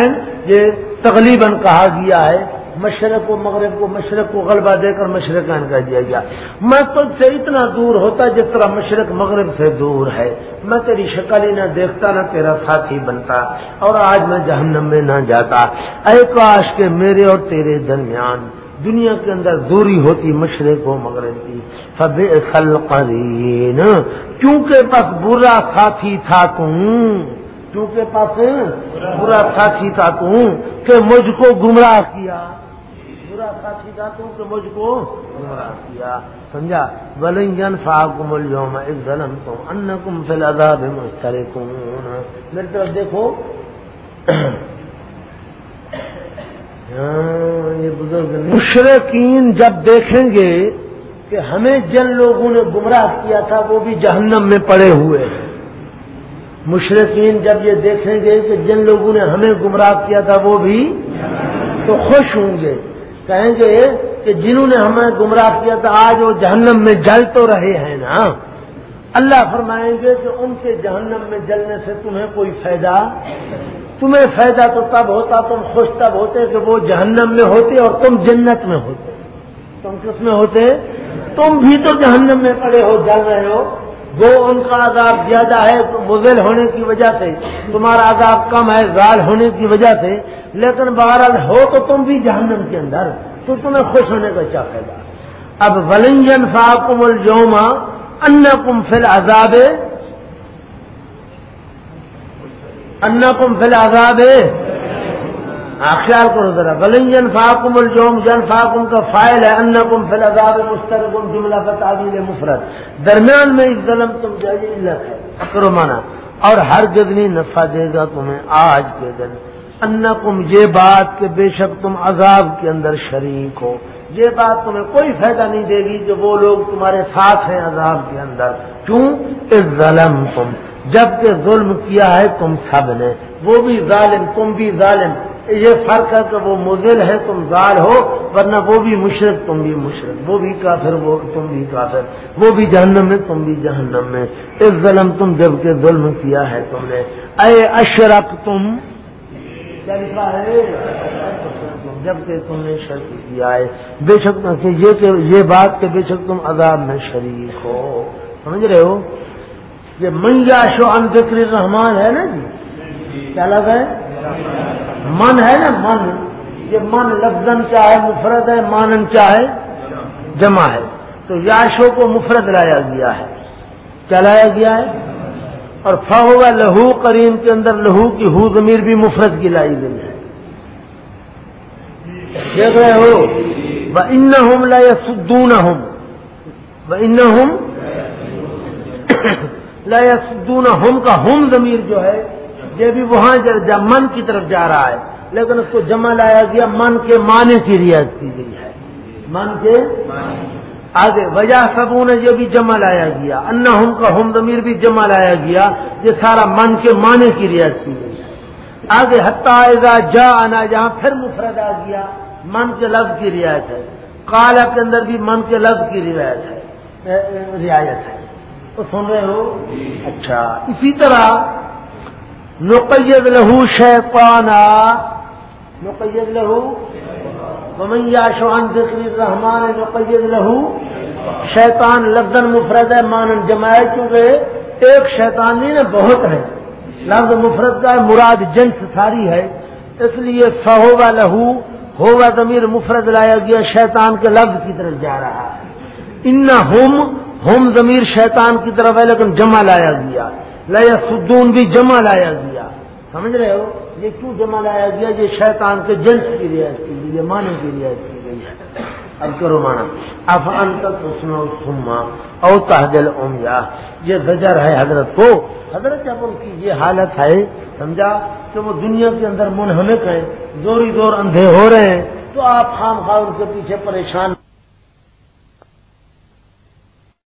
یہ تقلیباً کہا گیا ہے مشرق و مغرب کو مشرق کو غلبہ دے کر مشرق کہہ دیا گیا۔ میں تجھ سے اتنا دور ہوتا جس طرح مشرق مغرب سے دور ہے۔ میں تیری شکل ہی نہ دیکھتا، نہ تیرا ساتھی بنتا۔ اور آج میں جہنم میں نہ جاتا۔ اے کاش کے میرے اور تیرے درمیان دنیا کے اندر دوری ہوتی مشرق و مغرب کی۔ سب اصل قرین کیونکہ بس برا ساتھی تھا تم۔ کیونکہ پاس برا ساتھی تھا تم کہ مجھ کو گمراہ کیا۔ برا ساتھی تھا تم کہ مجھ کو گمراہ کیا۔ سمجھا؟ بلنجن فاکم اليوم اذ ظلمتم انکم فی العذاب مشترکون۔ میری طرف دیکھو۔ ہاں، یہ بزرگ مشرقین جب دیکھیں گے کہ ہمیں جن لوگوں نے گمراہ کیا تھا، وہ بھی جہنم میں پڑے ہوئے ہیں۔ مشرقین جب یہ دیکھیں گے کہ جن لوگوں نے ہمیں گمراہ کیا تھا، وہ بھی تو خوش ہوں گے۔ کہیں گے کہ جنہوں نے ہمیں گمراہ کیا تھا، آج وہ جہنم میں جل تو رہے ہیں نا۔ اللہ فرمائیں گے کہ ان کے جہنم میں جلنے سے تمہیں کوئی فائدہ، تمہیں فائدہ تو تب ہوتا، تم خوش تب ہوتے کہ وہ جہنم میں ہوتے اور تم جنت میں ہوتے۔ تم کس میں ہوتے؟ تم بھی تو جہنم میں پڑے ہو، جل رہے ہو۔ وہ ان کا عذاب زیادہ ہے مزل ہونے کی وجہ سے، تمہارا عذاب کم ہے، زال ہونے کی وجہ سے لیکن بہرحال ہو تو تم بھی جہنم کے اندر، تو تمہیں خوش ہونے کا کیا فائدہ؟ اب ولنجن فاقم الجوما ان کم فل عذاب ان کم فل عذاب خیال کرو ذرا، ولن جن فاقم الجوم جن فاقم کا فائل ہے ان کم فل عذاب مسترکم جملہ فتعویل مفرد. درمیان میں اس ظلم تم جائیے علت ہے کرو مانا، اور ہر جدنی نفع دے گا تمہیں آج کے دن انکم، یہ بات کہ بے شک تم عذاب کے اندر شریک ہو۔ یہ بات تمہیں کوئی فائدہ نہیں دے گی کہ وہ لوگ تمہارے ساتھ ہیں عذاب کے اندر۔ کیوں؟ اس ظلم تم جبکہ ظلم کیا ہے تم سب نے۔ وہ بھی ظالم، تم بھی ظالم۔ یہ فرق ہے کہ وہ مزل ہے، تم ظال ہو، ورنہ وہ بھی مشرق تم بھی مشرق وہ بھی کافر، وہ تم بھی کافر۔ وہ بھی جہنم میں، تم بھی جہنم میں۔ اس ظلم تم جبکہ ظلم کیا ہے تم نے۔ اے اشرف تم ہے؟ جبکہ تم نے شرط کیا ہے۔ بے شک یہ کہ یہ بات کہ بے شک تم عذاب میں شریک ہو۔ سمجھ رہے ہو؟ یہ منجا شو ان ذکر رحمان ہے نا جی؟ کیا لگ ہے؟ من ہے نا من۔ یہ من لفظن چاہے مفرد ہے مانن چاہے جمع ہے۔ تو یاشو کو مفرد لایا گیا ہے۔ کیا لایا گیا ہے؟ اور فہو لہو کریم کے اندر لہو کی ہو ضمیر بھی مفرد کی لائی گئی ہے۔ دیکھ رہے ہو؟ ان ہوم لا سدون ہوم ان ہوم لا سدون ہوم کا ہوم ضمیر جو ہے، یہ بھی وہاں من کی طرف جا رہا ہے۔ لیکن اس کو جمع لایا گیا، من کے معنی کی رعایت کی گئی ہے۔ من کے آگے وجہ سبوں نے یہ بھی جمع لایا گیا۔ ان ہم کا ہم ضمیر بھی جمع لایا گیا، یہ سارا من کے معنی کی رعایت کی گئی۔ ہے آگے حتہ جا آنا جہاں پھر مفرد آ گیا من کے لفظ کی رعایت ہے۔ کالا کے اندر بھی من کے لفظ کی روایت ہے رعایت ہے۔ تو سن رہے ہو؟ اچھا۔ اسی طرح، نقید لہو شیطانا نقید لہو ممیا شوان ذکر الرحمان نقید لہو شیطان لفظ مفرد ہے، مانن جمائے کیونکہ ایک شیطان نہیں نا بہت ہے۔ لفظ مفرد کا مراد جنس ساری ہے، اس لیے فہو و لہو ہوگا ضمیر مفرد لایا گیا، شیطان کے لفظ کی طرف جا رہا ہے۔ ان ہوم ہوم ضمیر شیطان کی طرف ہے، لیکن جمع لایا گیا۔ لیا سدون بھی جمع لایا گیا۔ سمجھ رہے ہو؟ یہ کیوں جمع لایا گیا؟ یہ شیطان کے جنس کی رعایت کی گئی ہے معنی کی رعایت کی گئی۔ ہے اب کرو مانا اب تک سنو سما او تحجل امیا یہ زجر ہے حضرت کو۔ حضرت جب ان کی یہ حالت ہے، سمجھا؟ کہ وہ دنیا کے اندر منہمک ہیں، زوری زور اندھے ہو رہے ہیں، تو آپ خام خام کے پیچھے پریشان